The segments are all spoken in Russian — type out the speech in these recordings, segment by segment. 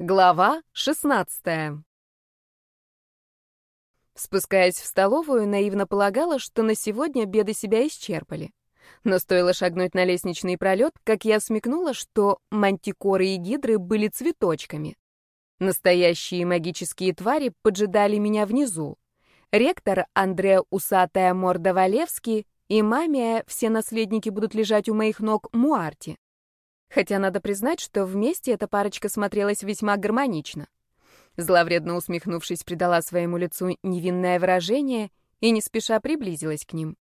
Глава 16 Спускаясь в столовую, наивно полагала, что на сегодня беды себя исчерпали. Но стоило шагнуть на лестничный пролет, как я смекнула, что мантикоры и гидры были цветочками. Настоящие магические твари поджидали меня внизу. Ректор Андреа Усатая Морда Валевский и мамия, все наследники будут лежать у моих ног Муарти. Хотя надо признать, что вместе эта парочка смотрелась весьма гармонично. Зловредно усмехнувшись, придала своему лицу невинное выражение и не спеша приблизилась к ним.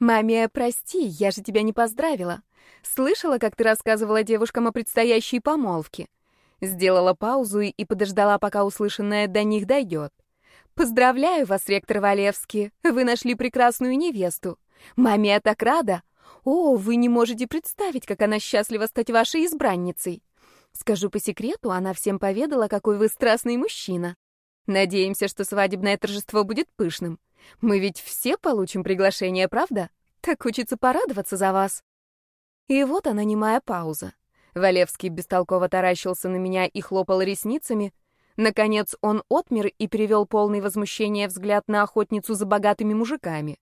«Мамия, прости, я же тебя не поздравила. Слышала, как ты рассказывала девушкам о предстоящей помолвке. Сделала паузу и подождала, пока услышанное до них дойдет. Поздравляю вас, ректор Валевский, вы нашли прекрасную невесту. Мамия так рада, «О, вы не можете представить, как она счастлива стать вашей избранницей!» Скажу по секрету, она всем поведала, какой вы страстный мужчина. Надеемся, что свадебное торжество будет пышным. Мы ведь все получим приглашение, правда? Так хочется порадоваться за вас. И вот она немая пауза. Валевский бестолково таращился на меня и хлопал ресницами. Наконец он отмер и перевел полный возмущения взгляд на охотницу за богатыми мужиками.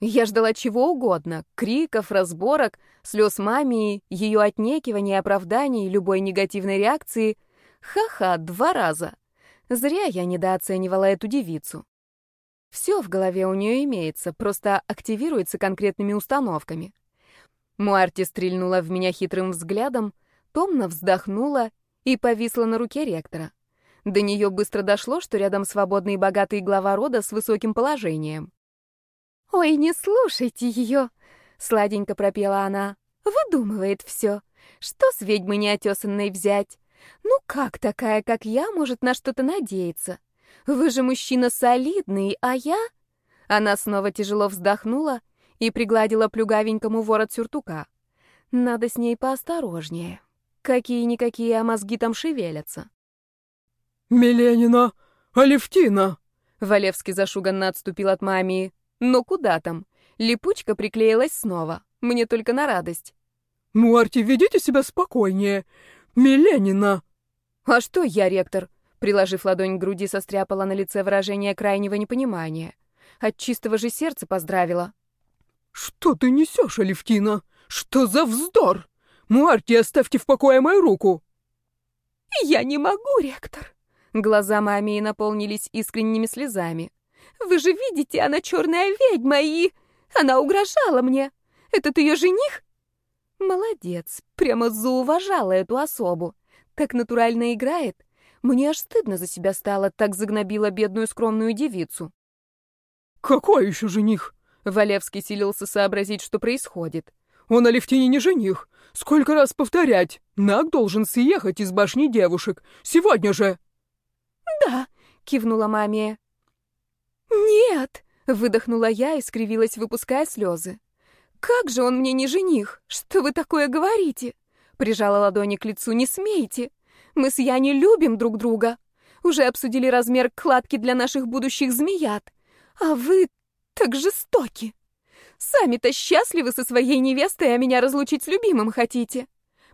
Я ждала чего угодно — криков, разборок, слез мамии, ее отнекиваний, оправданий, любой негативной реакции. Ха-ха, два раза. Зря я недооценивала эту девицу. Все в голове у нее имеется, просто активируется конкретными установками. Муарти стрельнула в меня хитрым взглядом, томно вздохнула и повисла на руке ректора. До нее быстро дошло, что рядом свободный и богатый глава рода с высоким положением. «Ой, не слушайте ее!» — сладенько пропела она. «Выдумывает все. Что с ведьмы неотесанной взять? Ну как такая, как я, может на что-то надеяться? Вы же мужчина солидный, а я...» Она снова тяжело вздохнула и пригладила плюгавенькому ворот сюртука. «Надо с ней поосторожнее. Какие-никакие, а мозги там шевелятся». «Миленина! Алевтина!» Валевский зашуганно отступил от мамии. Но куда там? Липучка приклеилась снова. Мне только на радость. «Муарти, ведите себя спокойнее. Миленина!» «А что я, ректор?» Приложив ладонь к груди, состряпала на лице выражение крайнего непонимания. От чистого же сердца поздравила. «Что ты несешь, Алевтина? Что за вздор? Муарти, оставьте в покое мою руку!» «Я не могу, ректор!» Глаза мамии наполнились искренними слезами. Вы же видите, она черная ведьма, и... Она угрожала мне. Этот ее жених? Молодец, прямо зауважала эту особу. Так натурально играет. Мне аж стыдно за себя стало, так загнобила бедную скромную девицу. «Какой еще жених?» Валевский силился сообразить, что происходит. «Он Алевтине не жених. Сколько раз повторять? Наг должен съехать из башни девушек. Сегодня же!» «Да», — кивнула мамия. «Нет!» — выдохнула я и скривилась, выпуская слезы. «Как же он мне не жених? Что вы такое говорите?» Прижала ладони к лицу. «Не смейте! Мы с Яней любим друг друга. Уже обсудили размер кладки для наших будущих змеят. А вы так жестоки. Сами-то счастливы со своей невестой, а меня разлучить с любимым хотите.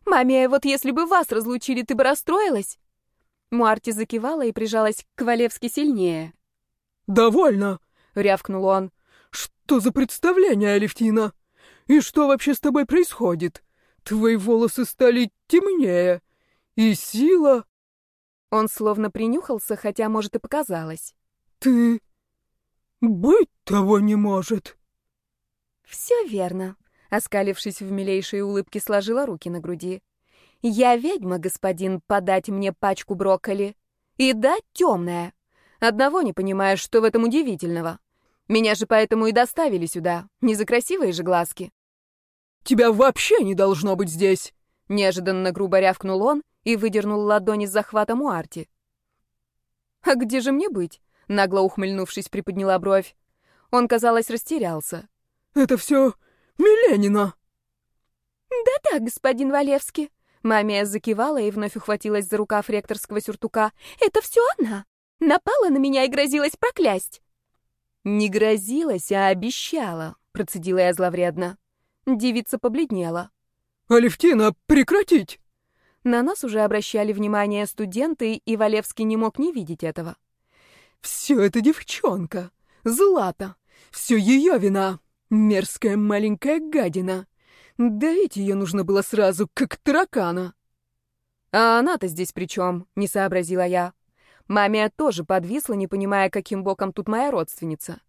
Маме, вот если бы вас разлучили, ты бы расстроилась?» Муарти закивала и прижалась к Валевски сильнее. «Довольно!» — рявкнул он. «Что за представление, Алевтина? И что вообще с тобой происходит? Твои волосы стали темнее. И сила...» Он словно принюхался, хотя, может, и показалось. «Ты... быть того не может!» «Все верно», — оскалившись в милейшей улыбке, сложила руки на груди. «Я ведьма, господин, подать мне пачку брокколи. И да, темная. Одного не понимаешь, что в этом удивительного. Меня же поэтому и доставили сюда, не за красивые же глазки. Тебя вообще не должно быть здесь!» Неожиданно грубо рявкнул он и выдернул ладони из захвата Муарти. «А где же мне быть?» Нагло ухмыльнувшись, приподняла бровь. Он, казалось, растерялся. «Это все Миленина!» «Да-да, господин Валевский!» Мамия закивала и вновь ухватилась за рукав ректорского сюртука. «Это все она! Напала на меня и грозилась проклясть. Не грозилась, а обещала, процедила я зловредно. Девица побледнела. «Алевтина, прекратить!» На нас уже обращали внимание студенты, и Валевский не мог не видеть этого. «Все это девчонка, Злата, все ее вина, мерзкая маленькая гадина. Давить ее нужно было сразу, как таракана». «А она-то здесь при чем?» — не сообразила я. Мамия тоже подвисла, не понимая, каким боком тут моя родственница.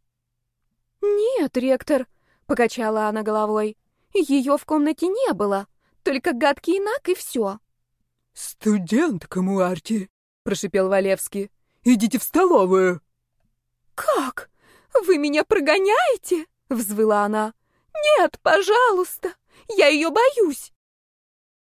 «Нет, ректор», — покачала она головой, — «ее в комнате не было, только гадкий наг и все». «Студентка Муарти», — прошипел Валевский. «Идите в столовую». «Как? Вы меня прогоняете?» — взвыла она. «Нет, пожалуйста, я ее боюсь».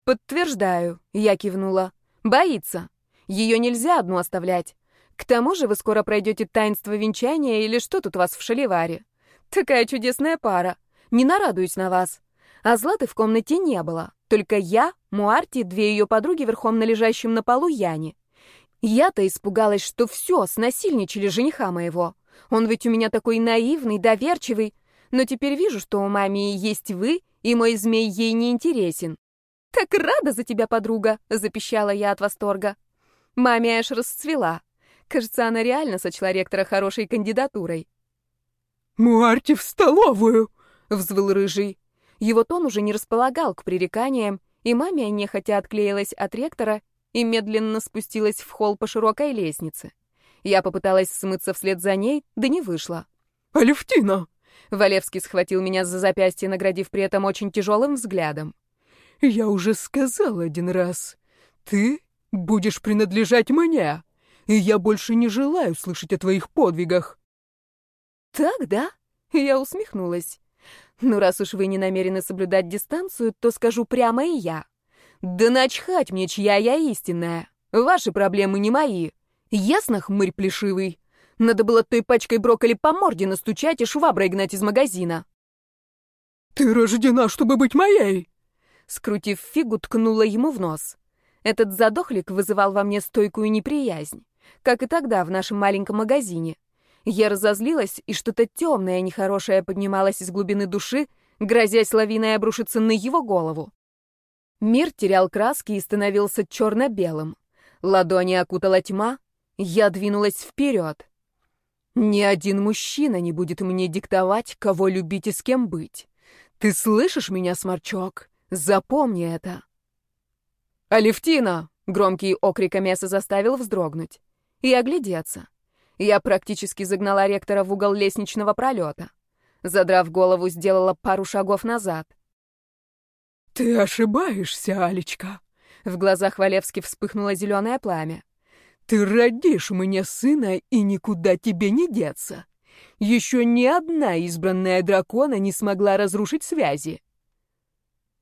«Подтверждаю», — я кивнула. «Боится. Ее нельзя одну оставлять. К тому же вы скоро пройдете таинство венчания или что тут у вас в шаливаре. Такая чудесная пара. Не нарадуюсь на вас. А Златы в комнате не было. Только я, Муарти, две ее подруги верхом на лежащем на полу Яне. Я-то испугалась, что все, снасильничали жениха моего. Он ведь у меня такой наивный, доверчивый. Но теперь вижу, что у маме есть вы, и мой змей ей не интересен. «Как рада за тебя, подруга!» — запищала я от восторга. Маме аж расцвела. Кажется, она реально сочла ректора хорошей кандидатурой. «Муарти в столовую!» — взвыл рыжий. Его тон уже не располагал к пререканиям, и маме нехотя отклеилась от ректора и медленно спустилась в холл по широкой лестнице. Я попыталась смыться вслед за ней, да не вышло. «Алевтина!» Валевский схватил меня за запястье, наградив при этом очень тяжелым взглядом. «Я уже сказал один раз. Ты будешь принадлежать мне, и я больше не желаю слышать о твоих подвигах». «Так, да?» Я усмехнулась. Ну, раз уж вы не намерены соблюдать дистанцию, то скажу прямо и я. Да начхать мне, чья я истинная. Ваши проблемы не мои. Ясно, хмырь плешивый? Надо было той пачкой брокколи по морде настучать и шваброй гнать из магазина. «Ты рождена, чтобы быть моей!» Скрутив фигу, ткнула ему в нос. Этот задохлик вызывал во мне стойкую неприязнь, как и тогда в нашем маленьком магазине. Я разозлилась, и что-то темное, нехорошее поднималось из глубины души, грозясь лавиной обрушиться на его голову. Мир терял краски и становился черно-белым. Ладони окутала тьма, я двинулась вперед. Ни один мужчина не будет мне диктовать, кого любить и с кем быть. Ты слышишь меня, сморчок? Запомни это. «Алевтина!» — громкий окрик Амеса заставил вздрогнуть. И оглядеться. Я практически загнала ректора в угол лестничного пролета. Задрав голову, сделала пару шагов назад. «Ты ошибаешься, Алечка!» В глазах Валевски вспыхнуло зеленое пламя. «Ты родишь мне сына, и никуда тебе не деться. Еще ни одна избранная дракона не смогла разрушить связи».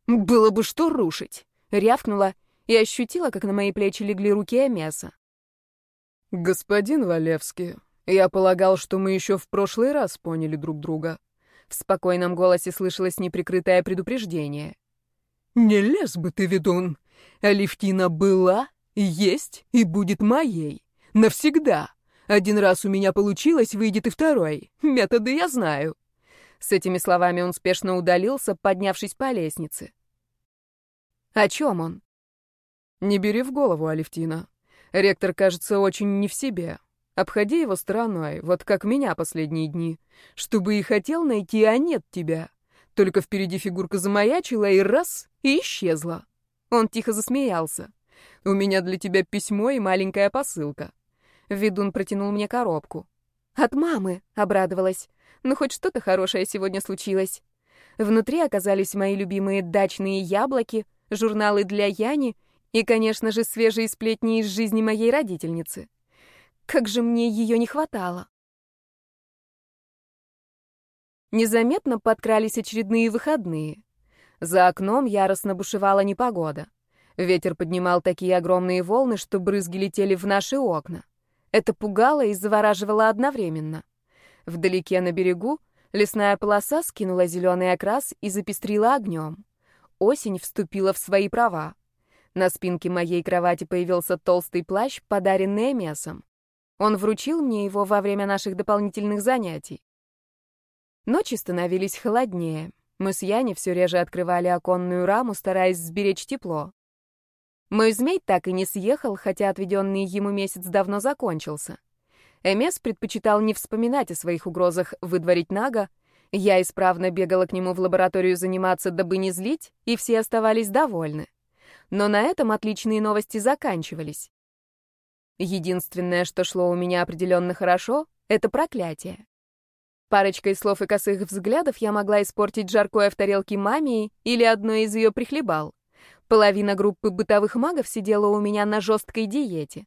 «Было бы что рушить!» — рявкнула и ощутила, как на мои плечи легли руки Эмеса. «Господин Валевский, я полагал, что мы еще в прошлый раз поняли друг друга». В спокойном голосе слышалось неприкрытое предупреждение. «Не лез бы ты, ведун! Алевтина была, есть и будет моей. Навсегда. Один раз у меня получилось, выйдет и второй. Методы я знаю». С этими словами он спешно удалился, поднявшись по лестнице. «О чем он?» «Не бери в голову, Алевтина. Ректор, кажется, очень не в себе. Обходи его стороной, вот как меня последние дни. Чтобы и хотел найти, а нет тебя. Только впереди фигурка замаячила и раз, и исчезла. Он тихо засмеялся. «У меня для тебя письмо и маленькая посылка». Ведун протянул мне коробку. «От мамы», — обрадовалась. «Ну, хоть что-то хорошее сегодня случилось». Внутри оказались мои любимые дачные яблоки, журналы для Яни и, конечно же, свежие сплетни из жизни моей родительницы. Как же мне ее не хватало. Незаметно подкрались очередные выходные. За окном яростно бушевала непогода. Ветер поднимал такие огромные волны, что брызги летели в наши окна. Это пугало и завораживало одновременно. Вдалеке на берегу лесная полоса скинула зеленый окрас и запестрила огнем. Осень вступила в свои права. На спинке моей кровати появился толстый плащ, подаренный мясом. Он вручил мне его во время наших дополнительных занятий. Ночи становились холоднее. Мы с Яни все реже открывали оконную раму, стараясь сберечь тепло. Мой змей так и не съехал, хотя отведенный ему месяц давно закончился. Эмес предпочитал не вспоминать о своих угрозах выдворить Нага. Я исправно бегала к нему в лабораторию заниматься, дабы не злить, и все оставались довольны. Но на этом отличные новости заканчивались. Единственное, что шло у меня определенно хорошо, — это проклятие. Парочкой слов и косых взглядов я могла испортить жаркое в тарелке мамии или одной из ее прихлебал. Половина группы бытовых магов сидела у меня на жесткой диете.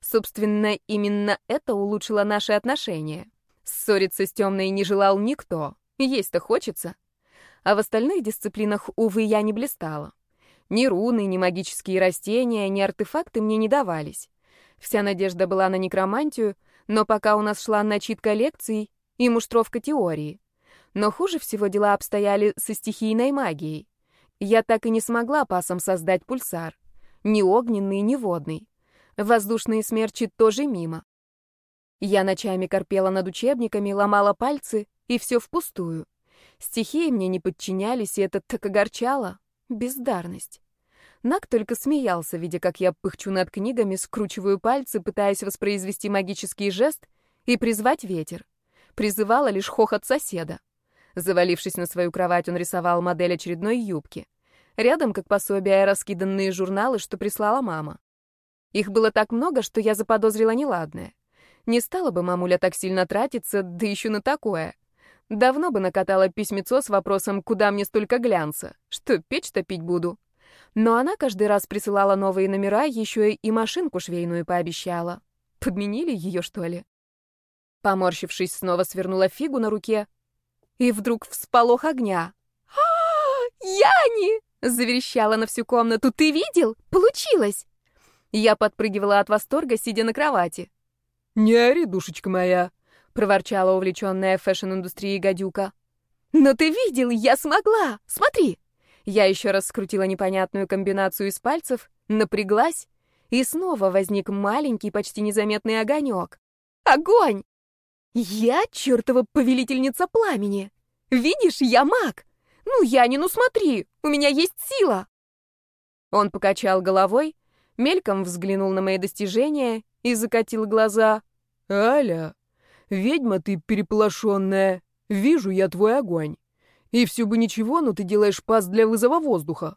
Собственно, именно это улучшило наши отношения. Ссориться с темной не желал никто. Есть-то хочется. А в остальных дисциплинах, увы, я не блистала. Ни руны, ни магические растения, ни артефакты мне не давались. Вся надежда была на некромантию, но пока у нас шла начитка лекций и муштровка теории. Но хуже всего дела обстояли со стихийной магией. Я так и не смогла пасом создать пульсар. Ни огненный, ни водный. Воздушные смерчи тоже мимо. Я ночами корпела над учебниками, ломала пальцы, и все впустую. Стихии мне не подчинялись, и это так огорчало. Бездарность. Нак только смеялся, видя, как я пыхчу над книгами, скручиваю пальцы, пытаясь воспроизвести магический жест и призвать ветер. Призывала лишь хохот соседа. Завалившись на свою кровать, он рисовал модель очередной юбки. Рядом, как пособие, раскиданные журналы, что прислала мама. Их было так много, что я заподозрила неладное. Не стала бы мамуля так сильно тратиться, да еще на такое. Давно бы накатала письмецо с вопросом, куда мне столько глянца, что печь топить буду. Но она каждый раз присылала новые номера, еще и машинку швейную пообещала. Подменили ее, что ли? Поморщившись, снова свернула фигу на руке. И вдруг всполох огня. «А, Яни!» — заверещала на всю комнату. «Ты видел? Получилось!» Я подпрыгивала от восторга, сидя на кровати. «Не ори, душечка моя!» — проворчала увлеченная фэшн-индустрией гадюка. «Но ты видел, я смогла! Смотри!» Я еще раз скрутила непонятную комбинацию из пальцев, напряглась, и снова возник маленький, почти незаметный огонек. Огонь! Я чертова повелительница пламени! Видишь, я маг! Ну, я не, ну смотри, у меня есть сила! Он покачал головой, мельком взглянул на мои достижения и закатил глаза. «Аля, ведьма ты переполошенная, вижу я твой огонь. И все бы ничего, но ты делаешь пас для вызова воздуха».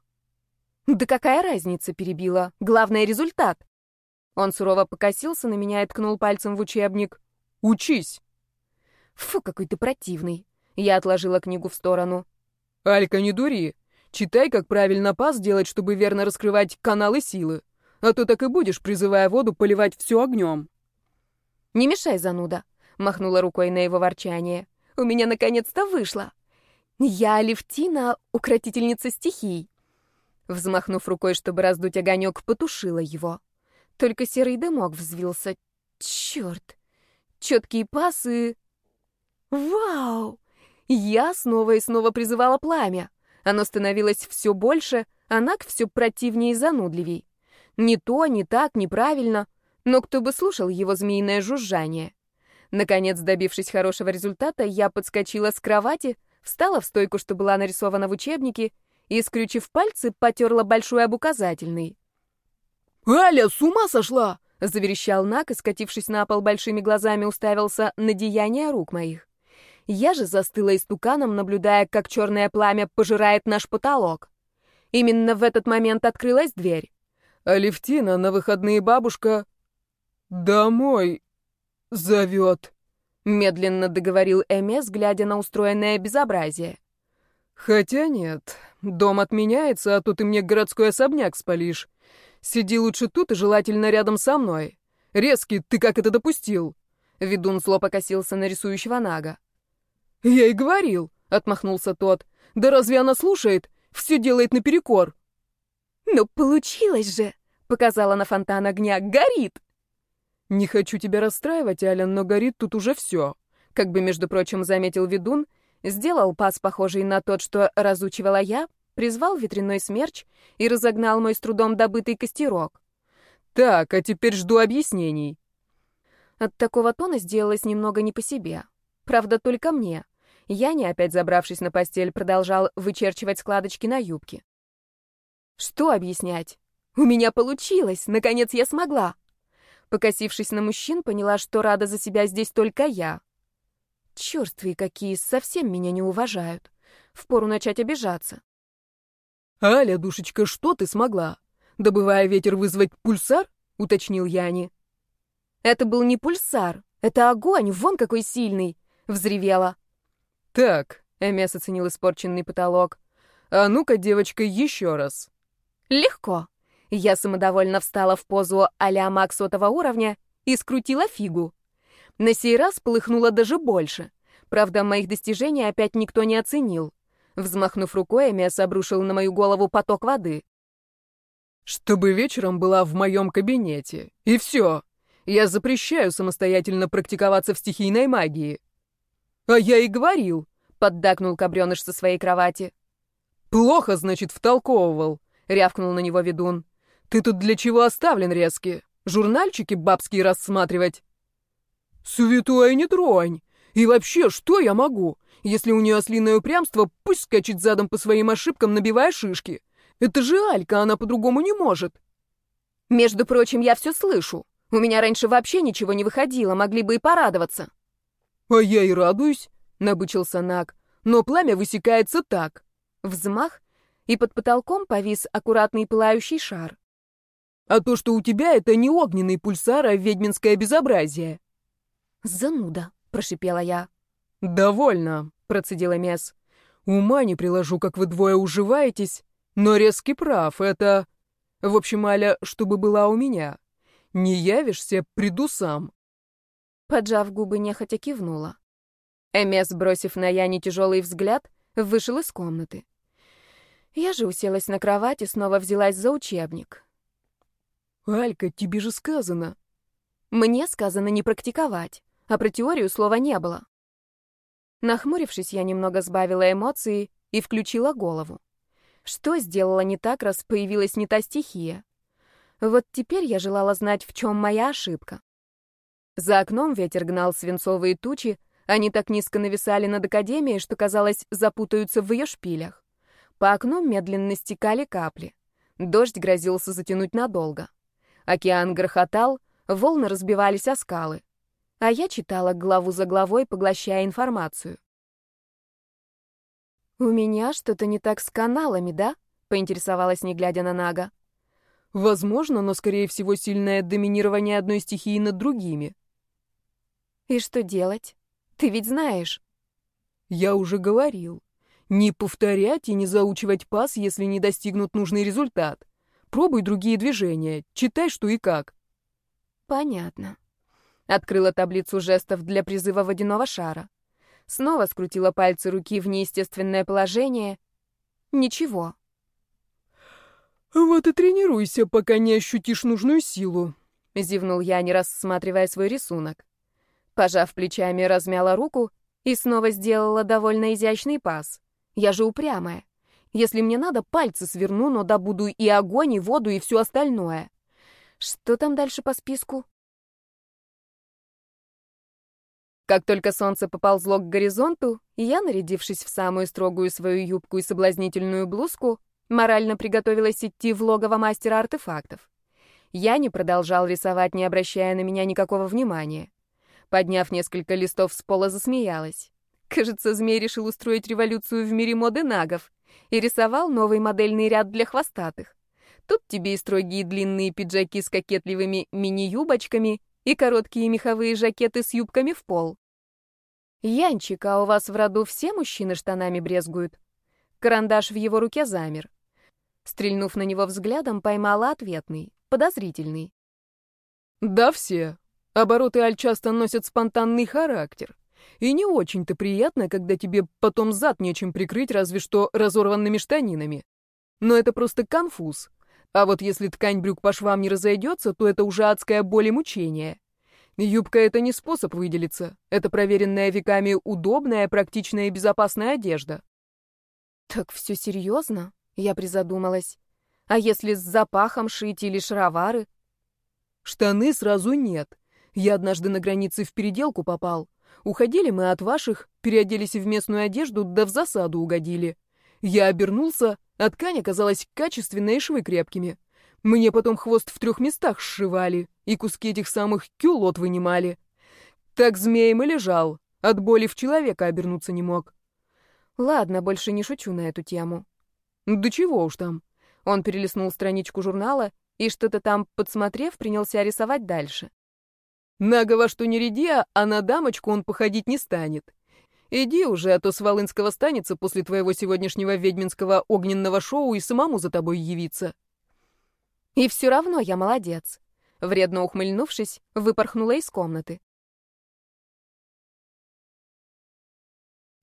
«Да какая разница?» — перебила. «Главное — результат». Он сурово покосился на меня и ткнул пальцем в учебник. «Учись!» «Фу, какой ты противный!» Я отложила книгу в сторону. «Алька, не дури. Читай, как правильно пас делать, чтобы верно раскрывать каналы силы. А то так и будешь, призывая воду, поливать все огнем». «Не мешай, зануда!» — махнула рукой на его ворчание. «У меня наконец-то вышло!» «Я Алевтина, укротительница стихий». Взмахнув рукой, чтобы раздуть огонек, потушила его. Только серый дымок взвился. Черт! Четкие пасы... Вау! Я снова и снова призывала пламя. Оно становилось все больше, а Нак все противнее и занудливей. Не то, не так, неправильно. Но кто бы слушал его змеиное жужжание? Наконец, добившись хорошего результата, я подскочила с кровати, встала в стойку, что была нарисована в учебнике, и, скрючив пальцы, потерла большой об указательный. «Аля, с ума сошла!» — заверещал Нак и, скатившись на пол большими глазами, уставился на деяния рук моих. Я же застыла истуканом, наблюдая, как черное пламя пожирает наш потолок. Именно в этот момент открылась дверь. «Алевтина, на выходные бабушка...» «Домой зовет», Медленно договорил Эмес, глядя на устроенное безобразие. «Хотя нет, дом отменяется, а тут ты мне городской особняк спалишь. Сиди лучше тут и желательно рядом со мной. Резкий, ты как это допустил?» Ведун зло покосился на рисующего Нага. «Я и говорил», — отмахнулся тот. «Да разве она слушает? Все делает наперекор». «Ну, получилось же!» — показала на фонтан огня. «Горит!» «Не хочу тебя расстраивать, Ален, но горит тут уже все», — как бы, между прочим, заметил ведун, сделал пас, похожий на тот, что разучивала я, призвал ветряной смерч и разогнал мой с трудом добытый костерок. «Так, а теперь жду объяснений». От такого тона сделалось немного не по себе. Правда, только мне. Я, не опять забравшись на постель, продолжал вычерчивать складочки на юбке. «Что объяснять? У меня получилось, наконец я смогла. Покосившись на мужчин, поняла, что рада за себя здесь только я. Чёрствые какие, совсем меня не уважают. Впору начать обижаться. «Аля, душечка, что ты смогла? Добывая ветер, вызвать пульсар?» — уточнил Яни. «Это был не пульсар, это огонь, вон какой сильный!» — взревела. «Так», — Эмес оценил испорченный потолок, «а ну-ка, девочка, еще раз». «Легко». Я самодовольно встала в позу а-ля сотого уровня и скрутила фигу. На сей раз полыхнуло даже больше. Правда, моих достижений опять никто не оценил. Взмахнув рукой, Эмиас обрушил на мою голову поток воды. «Чтобы вечером была в моем кабинете. И все. Я запрещаю самостоятельно практиковаться в стихийной магии». «А я и говорил», — поддакнул Кабреныш со своей кровати. «Плохо, значит, втолковывал», — рявкнул на него ведун. «Ты тут для чего оставлен резки? Журнальчики бабские рассматривать?» «Святое не тронь! И вообще, что я могу? Если у нее ослиное упрямство, пусть скачет задом по своим ошибкам, набивая шишки. Это же Алька, она по-другому не может». «Между прочим, я все слышу. У меня раньше вообще ничего не выходило, могли бы и порадоваться». «А я и радуюсь», — набычился Наг. «Но пламя высекается так». Взмах, и под потолком повис аккуратный пылающий шар. «А то, что у тебя, это не огненный пульсар, а ведьминское безобразие». «Зануда», — прошипела я. «Довольно», — процедила Мес. «Ума не приложу, как вы двое уживаетесь, но резкий прав, это... В общем, Аля, чтобы была у меня. Не явишься, приду сам». Поджав губы, нехотя кивнула. Эмес, бросив на Яне тяжелый взгляд, вышел из комнаты. Я же уселась на кровать и снова взялась за учебник. «Алька, тебе же сказано». «Мне сказано не практиковать а про теорию слова не было. Нахмурившись, я немного сбавила эмоции и включила голову. Что сделала не так, раз появилась не та стихия? Вот теперь я желала знать, в чем моя ошибка. За окном ветер гнал свинцовые тучи, они так низко нависали над Академией, что, казалось, запутаются в ее шпилях. По окну медленно стекали капли. Дождь грозился затянуть надолго. Океан грохотал, волны разбивались о скалы а я читала главу за главой, поглощая информацию. «У меня что-то не так с каналами, да?» — поинтересовалась, не глядя на Нага. «Возможно, но, скорее всего, сильное доминирование одной стихии над другими». «И что делать? Ты ведь знаешь». «Я уже говорил. Не повторять и не заучивать пас, если не достигнут нужный результат. Пробуй другие движения, читай, что и как». «Понятно». Открыла таблицу жестов для призыва водяного шара. Снова скрутила пальцы руки в неестественное положение. Ничего. «Вот и тренируйся, пока не ощутишь нужную силу», — зевнул я, не рассматривая свой рисунок. Пожав плечами, размяла руку и снова сделала довольно изящный пас. Я же упрямая. Если мне надо, пальцы сверну, но добуду и огонь, и воду, и все остальное. Что там дальше по списку? Как только солнце поползло к горизонту, я, нарядившись в самую строгую свою юбку и соблазнительную блузку, морально приготовилась идти в логово мастера артефактов. Я не продолжал рисовать, не обращая на меня никакого внимания. Подняв несколько листов с пола, засмеялась. Кажется, змей решил устроить революцию в мире моды нагов и рисовал новый модельный ряд для хвостатых. Тут тебе и строгие длинные пиджаки с кокетливыми мини-юбочками, и короткие меховые жакеты с юбками в пол. «Янчик, а у вас в роду все мужчины штанами брезгуют?» Карандаш в его руке замер. Стрельнув на него взглядом, поймала ответный, подозрительный. «Да все. Обороты аль часто носят спонтанный характер. И не очень-то приятно, когда тебе потом зад нечем прикрыть, разве что разорванными штанинами. Но это просто конфуз. А вот если ткань брюк по швам не разойдется, то это уже адская боль и мучение. Юбка — это не способ выделиться. Это проверенная веками удобная, практичная и безопасная одежда. Так все серьезно? Я призадумалась. А если с запахом шить или шаровары? Штаны сразу нет. Я однажды на границе в переделку попал. Уходили мы от ваших, переоделись в местную одежду, да в засаду угодили. Я обернулся, а ткань оказалась качественной и швы крепкими. Мне потом хвост в трех местах сшивали и куски этих самых кюлот вынимали. Так змеем и лежал, от боли в человека обернуться не мог. Ладно, больше не шучу на эту тему. Да чего уж там. Он перелистнул страничку журнала и, что-то там подсмотрев, принялся рисовать дальше. Наго что не ряди, а на дамочку он походить не станет. Иди уже, а то с Волынского станется после твоего сегодняшнего ведьминского огненного шоу и самому за тобой явиться. И все равно я молодец. Вредно ухмыльнувшись, выпорхнула из комнаты.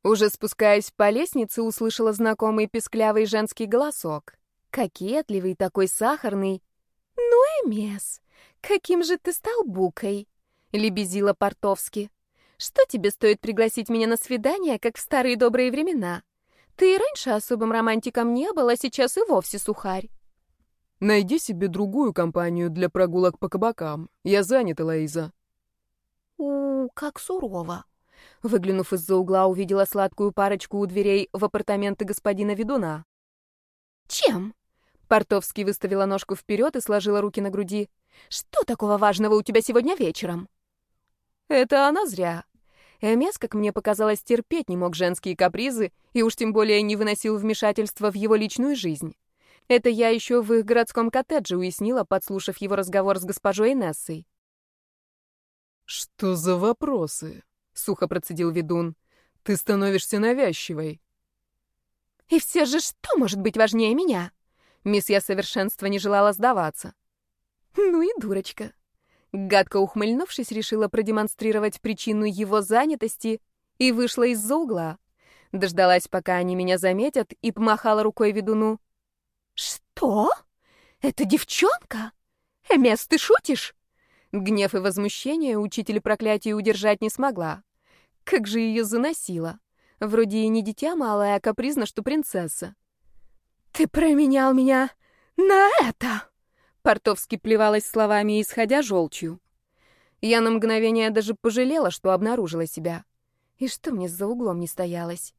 Уже спускаясь по лестнице, услышала знакомый песклявый женский голосок. Кокетливый, такой сахарный. «Ну, Эмес, каким же ты стал букой?» — лебезила Портовски. «Что тебе стоит пригласить меня на свидание, как в старые добрые времена? Ты и раньше особым романтиком не был, а сейчас и вовсе сухарь». Найди себе другую компанию для прогулок по кабакам. Я занят, Элоиза. У, как сурово. Выглянув из-за угла, увидела сладкую парочку у дверей в апартаменты господина ведуна. Чем? Портовский выставила ножку вперед и сложила руки на груди. Что такого важного у тебя сегодня вечером? Это она зря. Эмес, как мне показалось, терпеть не мог женские капризы и уж тем более не выносил вмешательства в его личную жизнь. Это я еще в их городском коттедже уяснила, подслушав его разговор с госпожой Нессой. «Что за вопросы?» — сухо процедил ведун. «Ты становишься навязчивой». «И все же что может быть важнее меня?» Мисс Я Совершенства не желала сдаваться. «Ну и дурочка». Гадко ухмыльнувшись, решила продемонстрировать причину его занятости и вышла из-за угла. Дождалась, пока они меня заметят, и помахала рукой ведуну. «Что? Это девчонка? Эмес, ты шутишь?» Гнев и возмущение учитель проклятия удержать не смогла. Как же ее заносило. Вроде и не дитя малое, а капризно, что принцесса. «Ты променял меня на это!» Портовски плевалась словами, исходя желчью. Я на мгновение даже пожалела, что обнаружила себя. И что мне за углом не стоялось?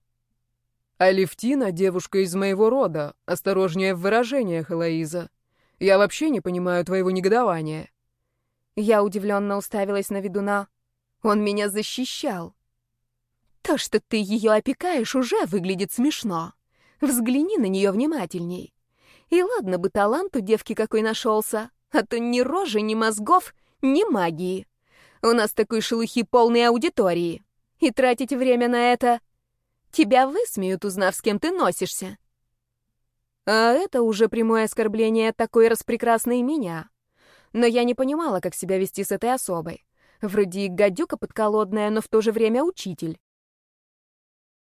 «Алевтина — девушка из моего рода. Осторожнее в выражениях, Элоиза. Я вообще не понимаю твоего негодования». Я удивленно уставилась на ведуна. Он меня защищал. То, что ты ее опекаешь, уже выглядит смешно. Взгляни на нее внимательней. И ладно бы талант у девки какой нашелся, а то ни рожи, ни мозгов, ни магии. У нас такой шелухи полной аудитории. И тратить время на это Тебя высмеют, узнав, с кем ты носишься. А это уже прямое оскорбление такой распрекрасной меня. Но я не понимала, как себя вести с этой особой. Вроде и гадюка подколодная, но в то же время учитель.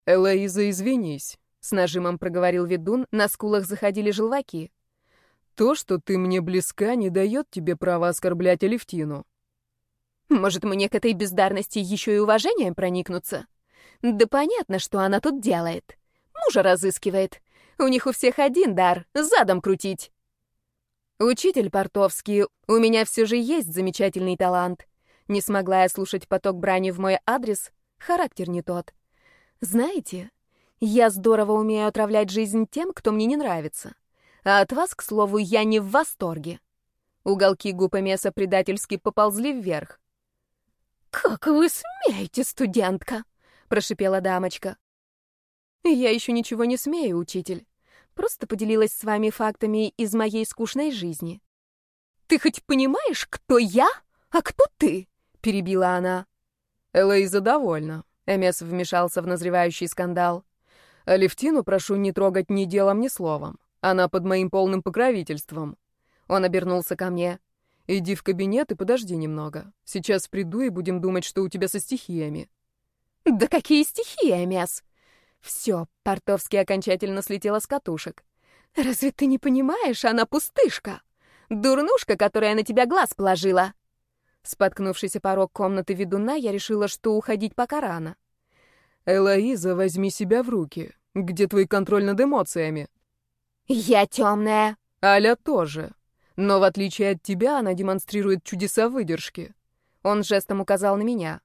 «Элоиза, извинись», — с нажимом проговорил ведун, на скулах заходили желваки. «То, что ты мне близка, не дает тебе права оскорблять Алевтину». «Может, мне к этой бездарности еще и уважением проникнуться?» Да понятно, что она тут делает. Мужа разыскивает. У них у всех один дар — задом крутить. Учитель Портовский, у меня все же есть замечательный талант. Не смогла я слушать поток брани в мой адрес, характер не тот. Знаете, я здорово умею отравлять жизнь тем, кто мне не нравится. А от вас, к слову, я не в восторге. Уголки губ Эмеса предательски поползли вверх. «Как вы смеете, студентка?» — прошипела дамочка. «Я еще ничего не смею, учитель. Просто поделилась с вами фактами из моей скучной жизни». «Ты хоть понимаешь, кто я, а кто ты?» — перебила она. Элоиза довольна. Эмес вмешался в назревающий скандал. «Алевтину прошу не трогать ни делом, ни словом. Она под моим полным покровительством». Он обернулся ко мне. «Иди в кабинет и подожди немного. Сейчас приду и будем думать, что у тебя со стихиями». Да какие стихии, Эмес! Все, Портовский окончательно слетела с катушек. Разве ты не понимаешь, она пустышка? Дурнушка, которая на тебя глаз положила. Споткнувшись о порог комнаты ведуна, я решила, что уходить пока рано. «Элоиза, возьми себя в руки. Где твой контроль над эмоциями?» «Я темная». «Аля тоже. Но в отличие от тебя, она демонстрирует чудеса выдержки». Он жестом указал на меня.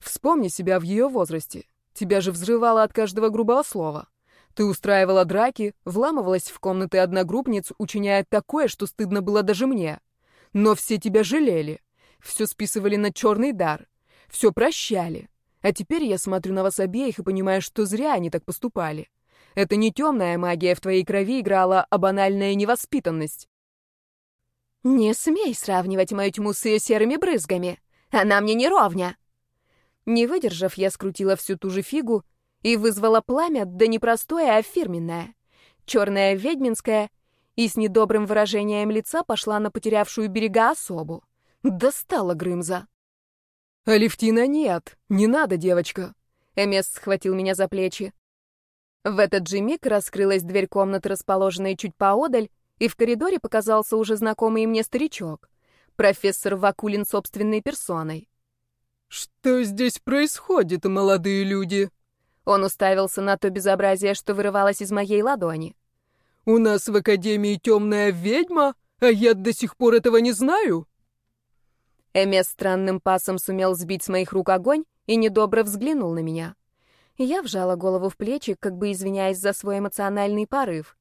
Вспомни себя в ее возрасте. Тебя же взрывало от каждого грубого слова. Ты устраивала драки, вламывалась в комнаты одногруппниц, учиняя такое, что стыдно было даже мне. Но все тебя жалели. Все списывали на черный дар. Все прощали. А теперь я смотрю на вас обеих и понимаю, что зря они так поступали. Это не темная магия в твоей крови играла, а банальная невоспитанность. «Не смей сравнивать мою тьму с ее серыми брызгами. Она мне не ровня». Не выдержав, я скрутила всю ту же фигу и вызвала пламя, да не простое, а фирменное. Черное ведьминское, и с недобрым выражением лица пошла на потерявшую берега особу. Достала Грымза. «Алевтина нет, не надо, девочка». Эмес схватил меня за плечи. В этот же миг раскрылась дверь комнаты, расположенной чуть поодаль, и в коридоре показался уже знакомый мне старичок, профессор Вакулин собственной персоной. «Что здесь происходит, молодые люди?» Он уставился на то безобразие, что вырывалось из моей ладони. «У нас в Академии темная ведьма, а я до сих пор этого не знаю?» Эмес странным пасом сумел сбить с моих рук огонь и недобро взглянул на меня. Я вжала голову в плечи, как бы извиняясь за свой эмоциональный порыв.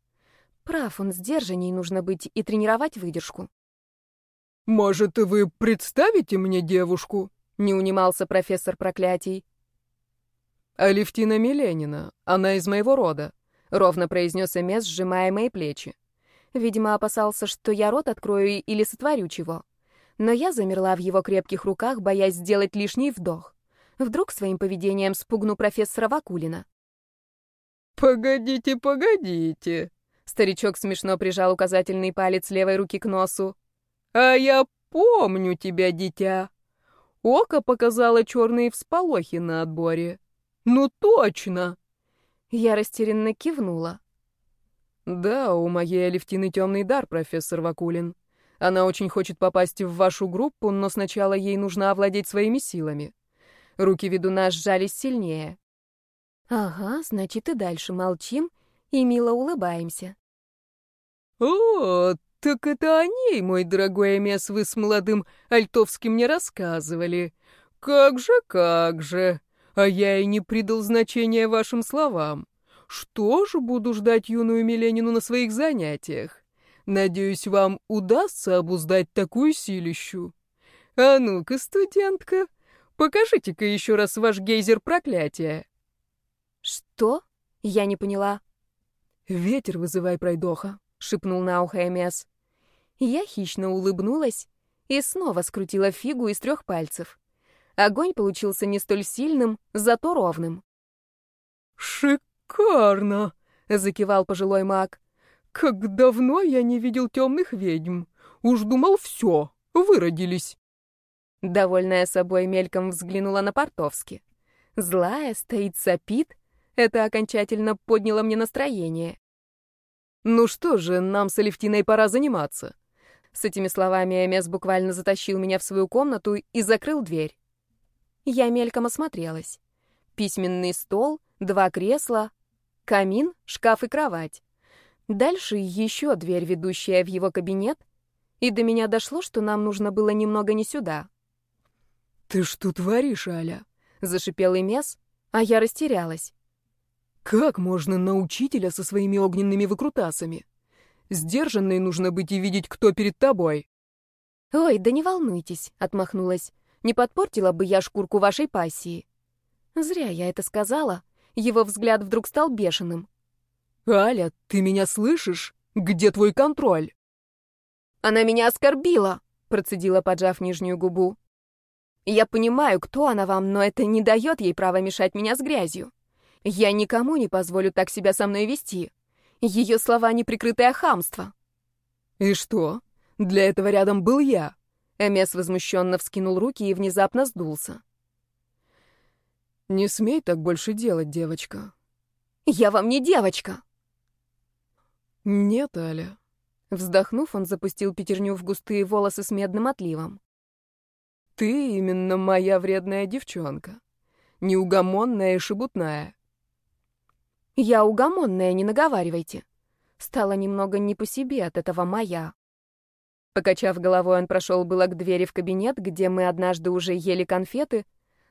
Прав, он сдержанней нужно быть и тренировать выдержку. «Может, вы представите мне девушку?» — не унимался профессор проклятий. «Алевтина Миленина. Она из моего рода», — ровно произнес Эмес, сжимая мои плечи. Видимо, опасался, что я рот открою или сотворю чего. Но я замерла в его крепких руках, боясь сделать лишний вдох. Вдруг своим поведением спугну профессора Вакулина. «Погодите, погодите», Старичок смешно прижал указательный палец левой руки к носу. «А я помню тебя, дитя. Око показало черные всполохи на отборе. Ну точно!» Я растерянно кивнула. «Да, у моей Алевтины темный дар, профессор Вакулин. Она очень хочет попасть в вашу группу, но сначала ей нужно овладеть своими силами. Руки ведуна сжались сильнее. Ага, значит и дальше молчим и мило улыбаемся. «О, так это о ней, мой дорогой Эмес, вы с молодым Альтовским мне рассказывали. Как же, как же. А я и не придал значения вашим словам. Что же буду ждать юную Миленину на своих занятиях? Надеюсь, вам удастся обуздать такую силищу. А ну-ка, студентка, покажите-ка еще раз ваш гейзер проклятия». «Что?» — я не поняла. «Ветер вызывай, пройдоха», — шепнул на ухо Эмес. Я хищно улыбнулась и снова скрутила фигу из трех пальцев. Огонь получился не столь сильным, зато ровным. «Шикарно!» — закивал пожилой маг. «Как давно я не видел темных ведьм! Уж думал, все, выродились!» Довольная собой мельком взглянула на Портовски. Злая, стоит, сопит. Это окончательно подняло мне настроение. «Ну что же, нам с Алевтиной пора заниматься». С этими словами Эмес буквально затащил меня в свою комнату и закрыл дверь. Я мельком осмотрелась. Письменный стол, два кресла, камин, шкаф и кровать. Дальше еще дверь, ведущая в его кабинет, и до меня дошло, что нам нужно было немного не сюда. «Ты что творишь, Аля?» — зашипел Эмес, а я растерялась. Как можно на учителя со своими огненными выкрутасами? Сдержанной нужно быть и видеть, кто перед тобой. Ой, да не волнуйтесь, отмахнулась. Не подпортила бы я шкурку вашей пассии. Зря я это сказала. Его взгляд вдруг стал бешеным. Аля, ты меня слышишь? Где твой контроль? Она меня оскорбила, процедила, поджав нижнюю губу. Я понимаю, кто она вам, но это не дает ей права мешать меня с грязью. Я никому не позволю так себя со мной вести. Ее слова — неприкрытое хамство. И что? Для этого рядом был я. Эмес возмущенно вскинул руки и внезапно сдулся. Не смей так больше делать, девочка. Я вам не девочка. Нет, Аля. Вздохнув, он запустил пятерню в густые волосы с медным отливом. Ты именно моя вредная девчонка. Неугомонная и шебутная. Я угомонная, не наговаривайте. Стало немного не по себе от этого моя. Покачав головой, он прошел было к двери в кабинет, где мы однажды уже ели конфеты,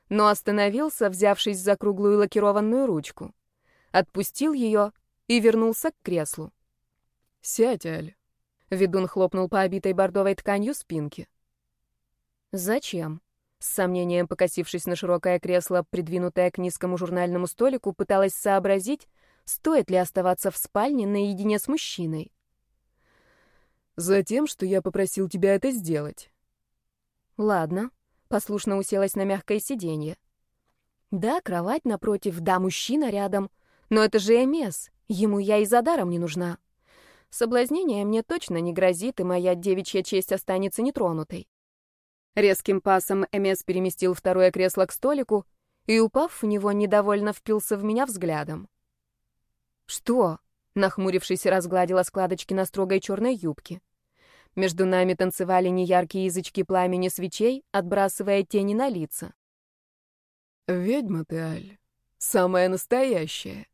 но остановился, взявшись за круглую лакированную ручку. Отпустил ее и вернулся к креслу. «Сядь, Аль». Ведун хлопнул по обитой бордовой тканью спинки. «Зачем?» С сомнением покосившись на широкое кресло, придвинутое к низкому журнальному столику, пыталась сообразить, стоит ли оставаться в спальне наедине с мужчиной. «Затем, что я попросил тебя это сделать». «Ладно», — послушно уселась на мягкое сиденье. «Да, кровать напротив, да, мужчина рядом. Но это же Эмес, ему я и за даром не нужна. Соблазнение мне точно не грозит, и моя девичья честь останется нетронутой». Резким пасом Эмес переместил второе кресло к столику и, упав в него, недовольно впился в меня взглядом. «Что?» — нахмурившись, разгладила складочки на строгой черной юбке. Между нами танцевали неяркие язычки пламени свечей, отбрасывая тени на лица. «Ведьма ты, Аль, самая настоящая».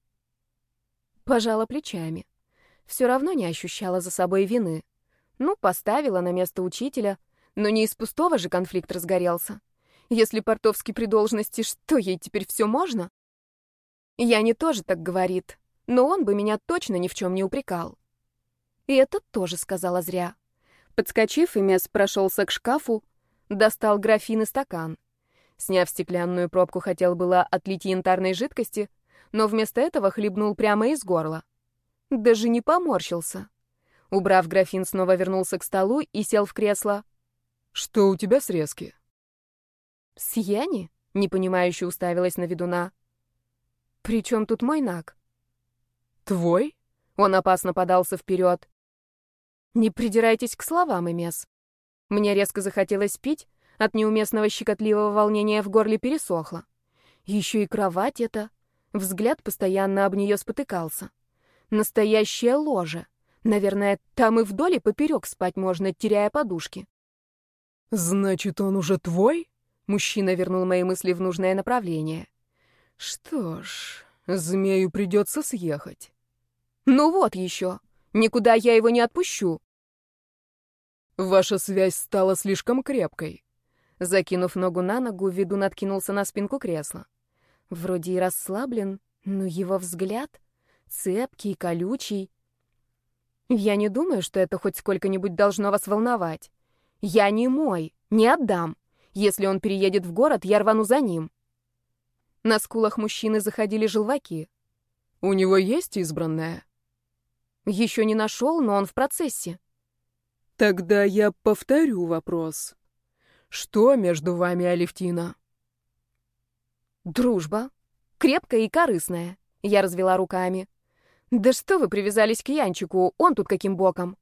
Пожала плечами. Все равно не ощущала за собой вины. Ну, поставила на место учителя, но не из пустого же конфликт разгорелся. Если Портовский при должности, что ей теперь все можно? Я не тоже так говорит, но он бы меня точно ни в чем не упрекал. И это тоже сказала зря. Подскочив, Имес прошелся к шкафу, достал графин и стакан. Сняв стеклянную пробку, хотел было отлить янтарной жидкости, но вместо этого хлебнул прямо из горла. Даже не поморщился. Убрав графин, снова вернулся к столу и сел в кресло. «Что у тебя срезки?» «Сияни?» — непонимающе уставилась на ведуна. «При чем тут мой наг?» «Твой?» — он опасно подался вперед. «Не придирайтесь к словам, Эмес. Мне резко захотелось пить, от неуместного щекотливого волнения в горле пересохло. Еще и кровать эта. Взгляд постоянно об нее спотыкался. Настоящее ложе. Наверное, там и вдоль и поперек спать можно, теряя подушки. «Значит, он уже твой?» Мужчина вернул мои мысли в нужное направление. «Что ж, змею придется съехать». «Ну вот еще. Никуда я его не отпущу». «Ваша связь стала слишком крепкой». Закинув ногу на ногу, ведун откинулся на спинку кресла. Вроде и расслаблен, но его взгляд цепкий, колючий. Я не думаю, что это хоть сколько-нибудь должно вас волновать. Я не мой, не отдам. Если он переедет в город, я рвану за ним. На скулах мужчины заходили желваки. У него есть избранная? Еще не нашел, но он в процессе. Тогда я повторю вопрос. Что между вами, Алевтина? Дружба. Крепкая и корыстная. Я развела руками. Да что вы привязались к Янчику, он тут каким боком?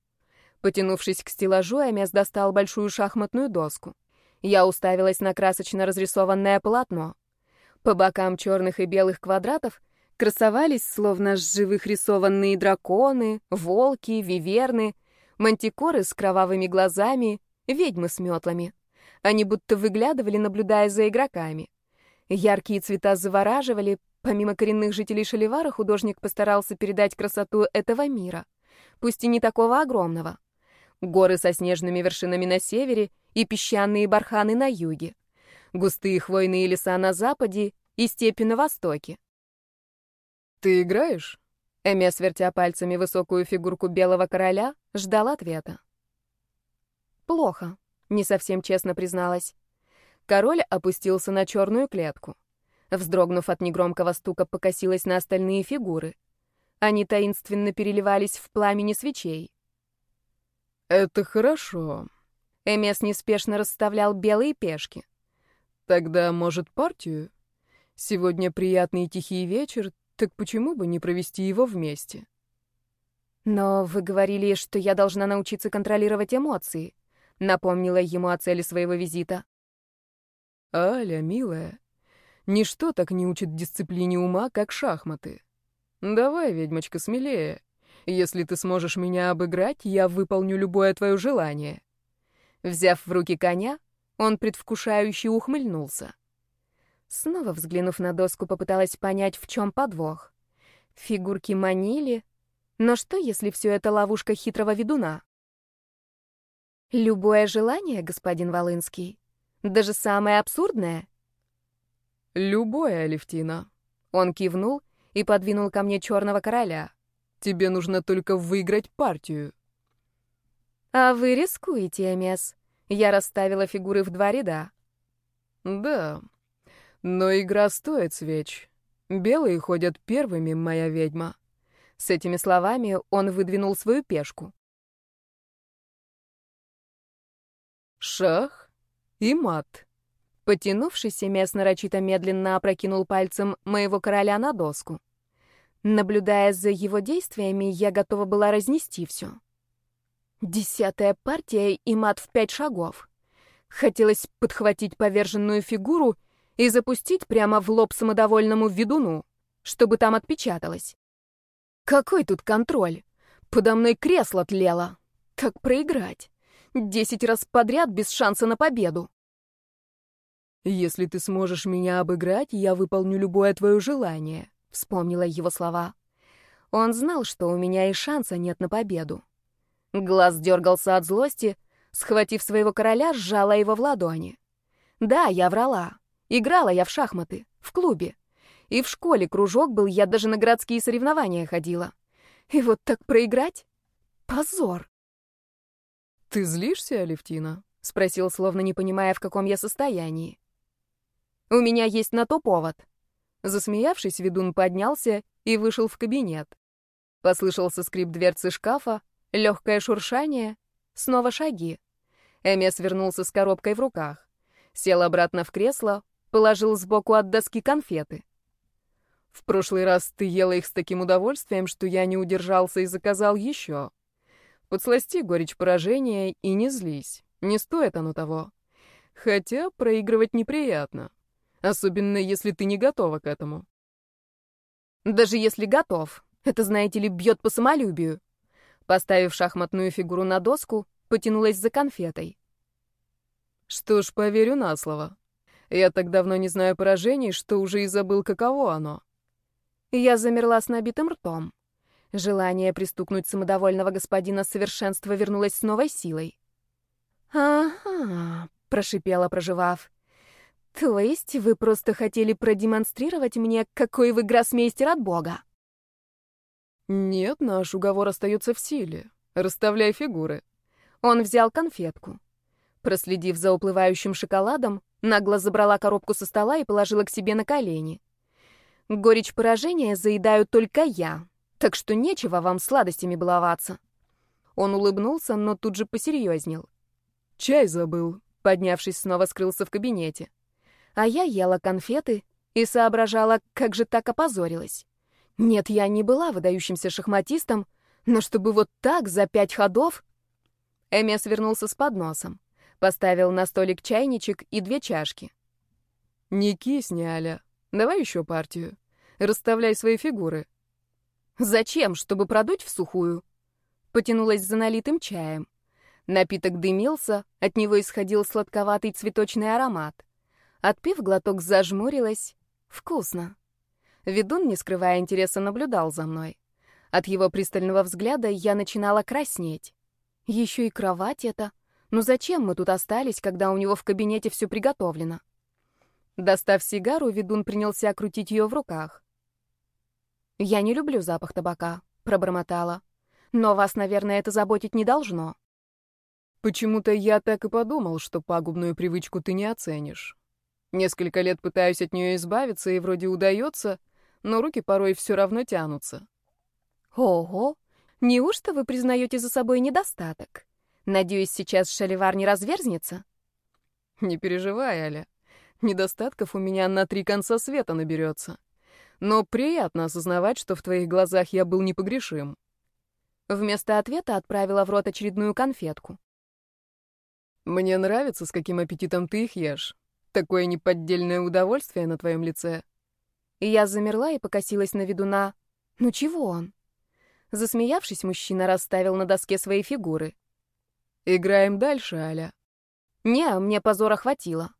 Потянувшись к стеллажу, Эмес достал большую шахматную доску. Я уставилась на красочно разрисованное полотно. По бокам черных и белых квадратов красовались словно живых рисованные драконы, волки, виверны, мантикоры с кровавыми глазами, ведьмы с метлами. Они будто выглядывали, наблюдая за игроками. Яркие цвета завораживали, помимо коренных жителей Шаливара художник постарался передать красоту этого мира, пусть и не такого огромного. Горы со снежными вершинами на севере и песчаные барханы на юге. Густые хвойные леса на западе и степи на востоке. «Ты играешь?» Эми, свертя пальцами высокую фигурку белого короля, ждал ответа. «Плохо», — не совсем честно призналась. Король опустился на черную клетку. Вздрогнув от негромкого стука, покосилась на остальные фигуры. Они таинственно переливались в пламени свечей. «Это хорошо». Эмес неспешно расставлял белые пешки. «Тогда, может, партию? Сегодня приятный тихий вечер, так почему бы не провести его вместе?» «Но вы говорили, что я должна научиться контролировать эмоции», — напомнила ему о цели своего визита. «Аля, милая, ничто так не учит дисциплине ума, как шахматы. Давай, ведьмочка, смелее. Если ты сможешь меня обыграть, я выполню любое твое желание». Взяв в руки коня, он предвкушающе ухмыльнулся. Снова взглянув на доску, попыталась понять, в чем подвох. Фигурки манили, но что, если все это ловушка хитрого ведуна? Любое желание, господин Волынский, даже самое абсурдное? Любое, Алевтина. Он кивнул и подвинул ко мне черного короля. Тебе нужно только выиграть партию. А вы рискуете, Эмес. Я расставила фигуры в два ряда. Да, но игра стоит свеч. Белые ходят первыми, моя ведьма. С этими словами он выдвинул свою пешку. Шах и мат. Потянувшись, Эмес нарочито медленно опрокинул пальцем моего короля на доску. Наблюдая за его действиями, я готова была разнести все. Десятая партия и мат в пять шагов. Хотелось подхватить поверженную фигуру и запустить прямо в лоб самодовольному ведуну, чтобы там отпечаталось. Какой тут контроль? Подо мной кресло тлело. Как проиграть? Десять раз подряд без шанса на победу. «Если ты сможешь меня обыграть, я выполню любое твое желание», — вспомнила его слова. Он знал, что у меня и шанса нет на победу. Глаз дергался от злости, схватив своего короля, сжала его в ладони. Да, я врала. Играла я в шахматы, в клубе. И в школе кружок был, я даже на городские соревнования ходила. И вот так проиграть? Позор. «Ты злишься, Алевтина?» — спросил, словно не понимая, в каком я состоянии. У меня есть на то повод. Засмеявшись, ведун поднялся и вышел в кабинет. Послышался скрип дверцы шкафа, легкое шуршание, снова шаги. Эмес вернулся с коробкой в руках. Сел обратно в кресло, положил сбоку от доски конфеты. «В прошлый раз ты ела их с таким удовольствием, что я не удержался и заказал еще. Подсласти горечь поражения и не злись. Не стоит оно того. Хотя проигрывать неприятно. Особенно, если ты не готова к этому. Даже если готов, это, знаете ли, бьет по самолюбию. Поставив шахматную фигуру на доску, потянулась за конфетой. Что ж, поверю на слово. Я так давно не знаю поражений, что уже и забыл, каково оно. Я замерла с набитым ртом. Желание пристукнуть самодовольного господина совершенства вернулось с новой силой. «Ага», — прошипела, проживав. То есть вы просто хотели продемонстрировать мне, какой вы гроссмейстер от бога? Нет, наш уговор остается в силе. Расставляй фигуры. Он взял конфетку. Проследив за уплывающим шоколадом, нагло забрала коробку со стола и положила к себе на колени. Горечь поражения заедаю только я, так что нечего вам сладостями баловаться. Он улыбнулся, но тут же посерьезнел. Чай забыл. Поднявшись, снова скрылся в кабинете а я ела конфеты и соображала, как же так опозорилась. Нет, я не была выдающимся шахматистом, но чтобы вот так за пять ходов... Эмес вернулся с подносом, поставил на столик чайничек и две чашки. «Не кисни, Аля. Давай еще партию. Расставляй свои фигуры». «Зачем? Чтобы продуть в сухую?» Потянулась за налитым чаем. Напиток дымился, от него исходил сладковатый цветочный аромат. Отпив глоток, зажмурилась. Вкусно. Ведун, не скрывая интереса, наблюдал за мной. От его пристального взгляда я начинала краснеть. Еще и кровать это. Ну зачем мы тут остались, когда у него в кабинете все приготовлено? Достав сигару, ведун принялся крутить ее в руках. «Я не люблю запах табака», — пробормотала. «Но вас, наверное, это заботить не должно». «Почему-то я так и подумал, что пагубную привычку ты не оценишь. Несколько лет пытаюсь от нее избавиться, и вроде удается, но руки порой все равно тянутся. Ого! Неужто вы признаете за собой недостаток? Надеюсь, сейчас шаливар не разверзнется? Не переживай, Аля. Недостатков у меня на три конца света наберется. Но приятно осознавать, что в твоих глазах я был непогрешим. Вместо ответа отправила в рот очередную конфетку. Мне нравится, с каким аппетитом ты их ешь. Такое неподдельное удовольствие на твоем лице. И я замерла и покосилась на ведуна. Ну чего он? Засмеявшись, мужчина расставил на доске свои фигуры. Играем дальше, Аля. Не, мне позора хватило.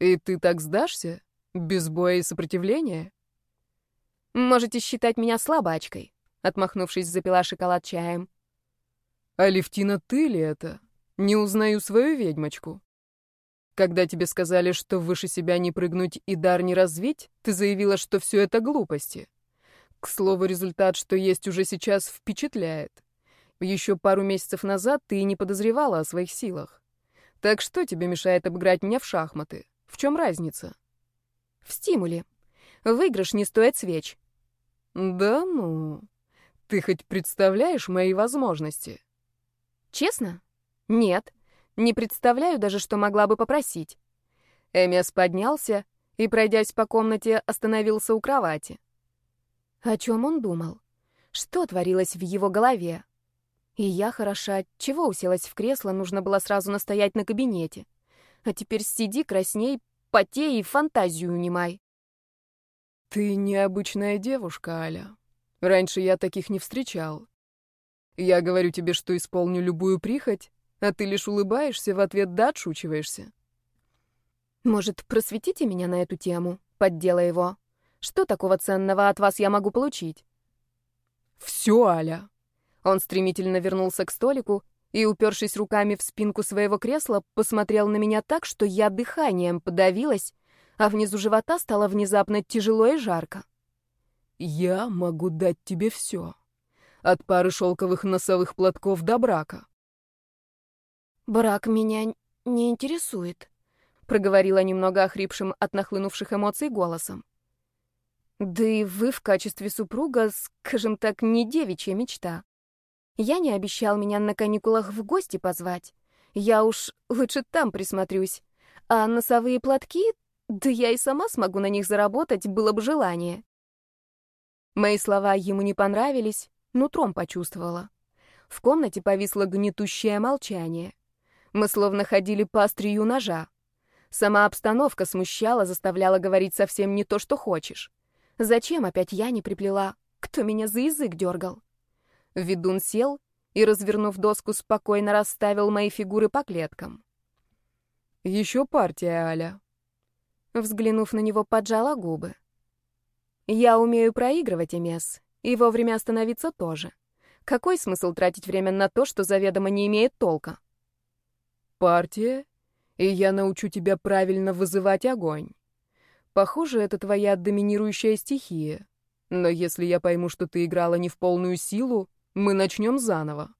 И ты так сдашься? Без боя и сопротивления? Можете считать меня слабачкой. Отмахнувшись, запила шоколад чаем. Алевтина, ты ли это? Не узнаю свою ведьмочку. Когда тебе сказали, что выше себя не прыгнуть и дар не развить, ты заявила, что все это глупости. К слову, результат, что есть уже сейчас, впечатляет. Еще пару месяцев назад ты и не подозревала о своих силах. Так что тебе мешает обыграть меня в шахматы? В чем разница? В стимуле. Выигрыш не стоит свеч. Да ну. Ты хоть представляешь мои возможности? Честно? Нет. Не представляю даже, что могла бы попросить. Эмиас поднялся и, пройдясь по комнате, остановился у кровати. О чем он думал? Что творилось в его голове? И я хороша. Чего уселась в кресло, нужно было сразу настоять на кабинете. А теперь сиди, красней, потей и фантазию унимай. Ты необычная девушка, Аля. Раньше я таких не встречал. Я говорю тебе, что исполню любую прихоть, а ты лишь улыбаешься, в ответ да отшучиваешься. Может, просветите меня на эту тему? Поддела его. Что такого ценного от вас я могу получить? Все, Аля. Он стремительно вернулся к столику и, упершись руками в спинку своего кресла, посмотрел на меня так, что я дыханием подавилась, а внизу живота стало внезапно тяжело и жарко. «Я могу дать тебе все. От пары шелковых носовых платков до брака». «Брак меня не интересует», — проговорила немного охрипшим от нахлынувших эмоций голосом. «Да и вы в качестве супруга, скажем так, не девичья мечта. Я не обещал меня на каникулах в гости позвать. Я уж лучше там присмотрюсь. А носовые платки, да я и сама смогу на них заработать, было бы желание. Мои слова ему не понравились, нутром почувствовала. В комнате повисло гнетущее молчание. Мы словно ходили по острию ножа. Сама обстановка смущала, заставляла говорить совсем не то, что хочешь. Зачем опять я не приплела? Кто меня за язык дергал? Ведун сел и, развернув доску, спокойно расставил мои фигуры по клеткам. «Еще партия, Аля». Взглянув на него, поджала губы. «Я умею проигрывать, Эмес, и вовремя остановиться тоже. Какой смысл тратить время на то, что заведомо не имеет толка?» «Партия, и я научу тебя правильно вызывать огонь. Похоже, это твоя доминирующая стихия. Но если я пойму, что ты играла не в полную силу, мы начнем заново.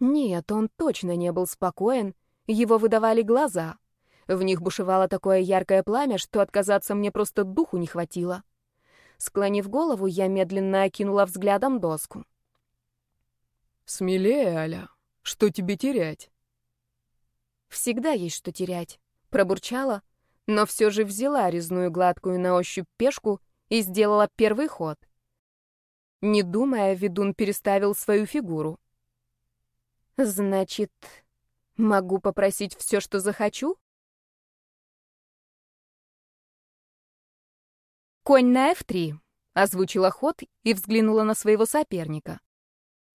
Нет, он точно не был спокоен. Его выдавали глаза. В них бушевало такое яркое пламя, что отказаться мне просто духу не хватило. Склонив голову, я медленно окинула взглядом доску. «Смелее, Аля. Что тебе терять?» «Всегда есть что терять», — пробурчала, но все же взяла резную гладкую на ощупь пешку и сделала первый ход — не думая, ведун переставил свою фигуру. «Значит, могу попросить все, что захочу?» «Конь на F3», — озвучила ход и взглянула на своего соперника.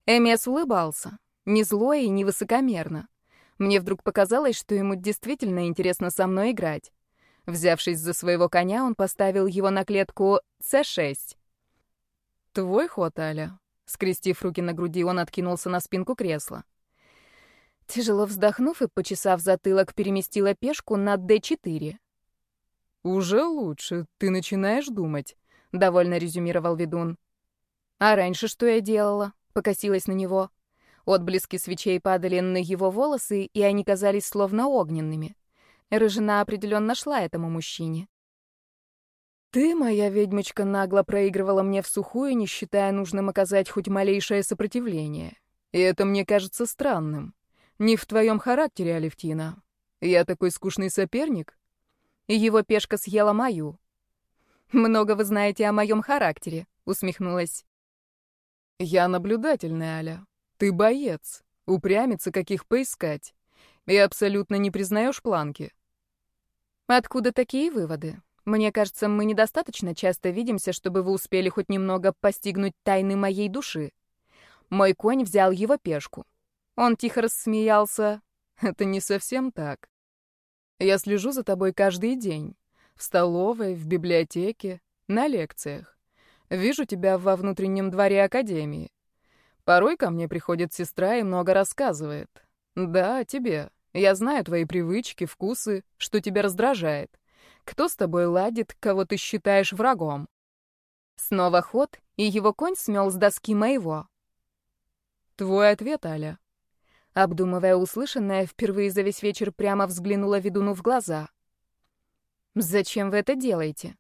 Эмес улыбался, не зло и не высокомерно. Мне вдруг показалось, что ему действительно интересно со мной играть. Взявшись за своего коня, он поставил его на клетку C6. «Твой ход, Аля». Скрестив руки на груди, он откинулся на спинку кресла. Тяжело вздохнув и почесав затылок, переместила пешку на D4. «Уже лучше. Ты начинаешь думать», — довольно резюмировал ведун. «А раньше что я делала?» — покосилась на него. Отблески свечей падали на его волосы, и они казались словно огненными. Рыжина определенно шла этому мужчине. Ты, моя ведьмочка, нагло проигрывала мне в сухую, не считая нужным оказать хоть малейшее сопротивление. И это мне кажется странным. Не в твоем характере, Алевтина. Я такой скучный соперник. И его пешка съела мою. Много вы знаете о моем характере, усмехнулась. Я наблюдательная, Аля. Ты боец. Упрямится, каких поискать. И абсолютно не признаешь планки. Откуда такие выводы? Мне кажется, мы недостаточно часто видимся, чтобы вы успели хоть немного постигнуть тайны моей души. Мой конь взял его пешку. Он тихо рассмеялся. Это не совсем так. Я слежу за тобой каждый день. В столовой, в библиотеке, на лекциях. Вижу тебя во внутреннем дворе академии. Порой ко мне приходит сестра и много рассказывает. Да, тебе. Я знаю твои привычки, вкусы, что тебя раздражает. Кто с тобой ладит, кого ты считаешь врагом? Снова ход, и его конь смел с доски моего. «Твой ответ, Аля». Обдумывая услышанное, впервые за весь вечер прямо взглянула ведуну в глаза. «Зачем вы это делаете?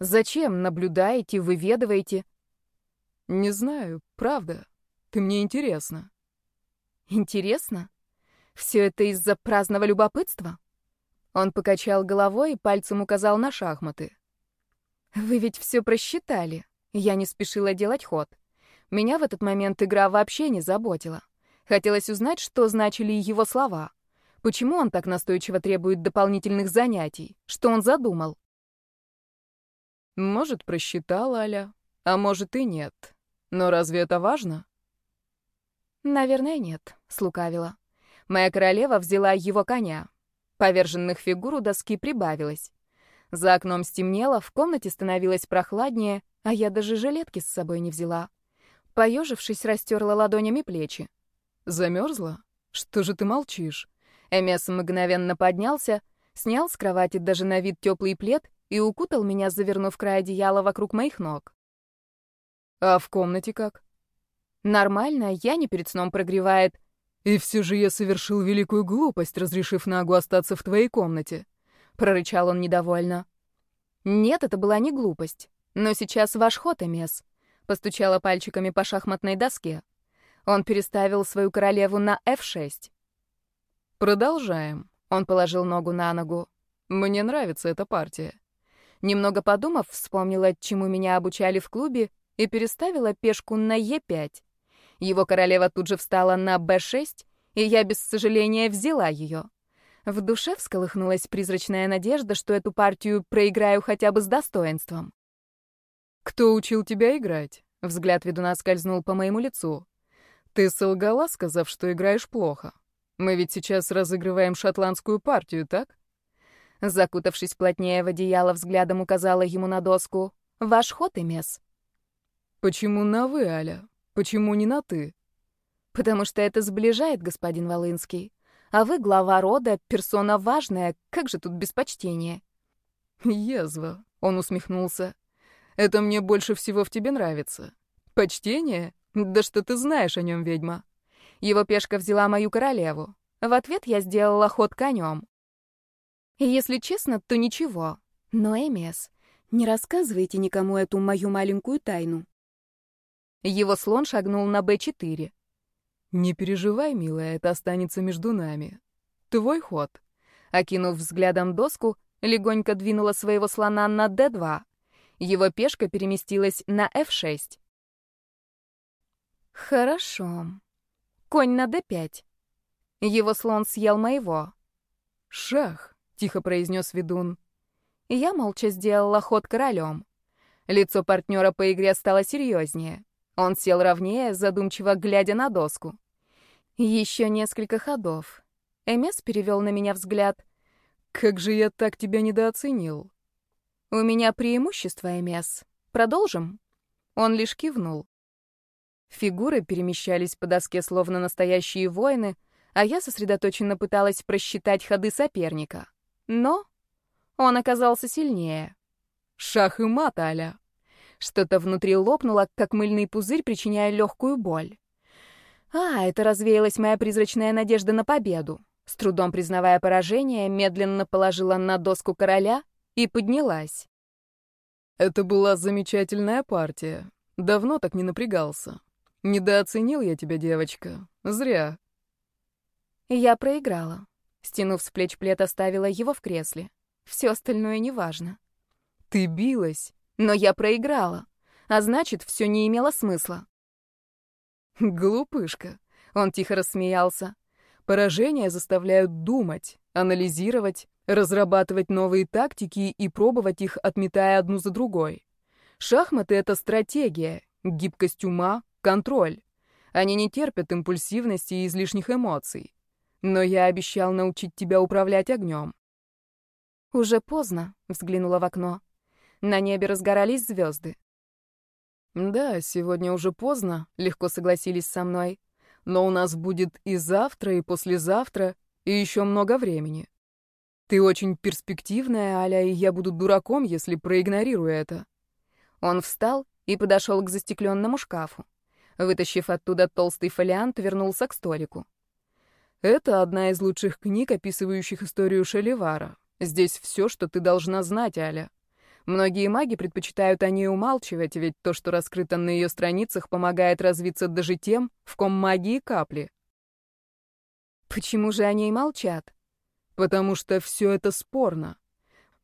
Зачем наблюдаете, выведываете?» «Не знаю, правда. Ты мне интересна». «Интересно? Все это из-за праздного любопытства?» Он покачал головой и пальцем указал на шахматы. «Вы ведь все просчитали». Я не спешила делать ход. Меня в этот момент игра вообще не заботила. Хотелось узнать, что значили его слова. Почему он так настойчиво требует дополнительных занятий? Что он задумал? Может, просчитал Аля, а может и нет. Но разве это важно? Наверное, нет, слукавила. Моя королева взяла его коня. Поверженных фигур у доски прибавилось. За окном стемнело, в комнате становилось прохладнее, а я даже жилетки с собой не взяла. Поежившись, растерла ладонями плечи. Замерзла? Что же ты молчишь? Эмес мгновенно поднялся, снял с кровати даже на вид теплый плед и укутал меня, завернув край одеяла вокруг моих ног. А в комнате как? Нормально, я не перед сном прогревает. И все же я совершил великую глупость, разрешив Нагу остаться в твоей комнате. Прорычал он недовольно. Нет, это была не глупость. Но сейчас ваш ход, Эмес. Постучала пальчиками по шахматной доске. Он переставил свою королеву на f6. Продолжаем. Он положил ногу на ногу. Мне нравится эта партия. Немного подумав, вспомнила, чему меня обучали в клубе, и переставила пешку на e5. Его королева тут же встала на b6, и я без сожаления взяла ее. В душе всколыхнулась призрачная надежда, что эту партию проиграю хотя бы с достоинством. «Кто учил тебя играть?» Взгляд ведуна скользнул по моему лицу. «Ты солгала, сказав, что играешь плохо. Мы ведь сейчас разыгрываем шотландскую партию, так?» Закутавшись плотнее в одеяло, взглядом указала ему на доску. «Ваш ход, Эмес». «Почему на «вы», Аля? Почему не на «ты»?» «Потому что это сближает, господин Волынский. А вы глава рода, персона важная, как же тут без почтения?» «Язва», — он усмехнулся. «Это мне больше всего в тебе нравится. Почтение? Да что ты знаешь о нем, ведьма?» Его пешка взяла мою королеву. В ответ я сделала ход конем. Если честно, то ничего. Но, Эмес, не рассказывайте никому эту мою маленькую тайну. Его слон шагнул на Б4. «Не переживай, милая, это останется между нами. Твой ход». Окинув взглядом доску, легонько двинула своего слона на d2. Его пешка переместилась на f6. Хорошо. Конь на d5. Его слон съел моего. «Шах», — тихо произнес ведун. Я молча сделала ход королем. Лицо партнера по игре стало серьезнее. Он сел ровнее, задумчиво глядя на доску. Еще несколько ходов. Эмес перевел на меня взгляд. «Как же я так тебя недооценил?» «У меня преимущество, Эмес. Продолжим?» Он лишь кивнул. Фигуры перемещались по доске словно настоящие воины, а я сосредоточенно пыталась просчитать ходы соперника. Но он оказался сильнее. Шах и мат, Аля. Что-то внутри лопнуло, как мыльный пузырь, причиняя легкую боль. А, это развеялась моя призрачная надежда на победу. С трудом признавая поражение, медленно положила на доску короля и поднялась. Это была замечательная партия. Давно так не напрягался. Недооценил я тебя, девочка. Зря. Я проиграла. Стянув с плеч плед, оставила его в кресле. Все остальное неважно. Ты билась. Но я проиграла. А значит, все не имело смысла. Глупышка. Он тихо рассмеялся. Поражения заставляют думать, анализировать, разрабатывать новые тактики и пробовать их, отметая одну за другой. Шахматы — это стратегия, гибкость ума, контроль. Они не терпят импульсивности и излишних эмоций. Но я обещал научить тебя управлять огнем. Уже поздно, взглянула в окно. На небе разгорались звезды. Да, сегодня уже поздно, легко согласились со мной. Но у нас будет и завтра, и послезавтра, и еще много времени. Ты очень перспективная, Аля, и я буду дураком, если проигнорирую это. Он встал и подошел к застекленному шкафу. Вытащив оттуда толстый фолиант, вернулся к столику. «Это одна из лучших книг, описывающих историю Шаливара. Здесь все, что ты должна знать, Аля. Многие маги предпочитают о ней умалчивать, ведь то, что раскрыто на ее страницах, помогает развиться даже тем, в ком магии капли». «Почему же о ней молчат?» «Потому что все это спорно.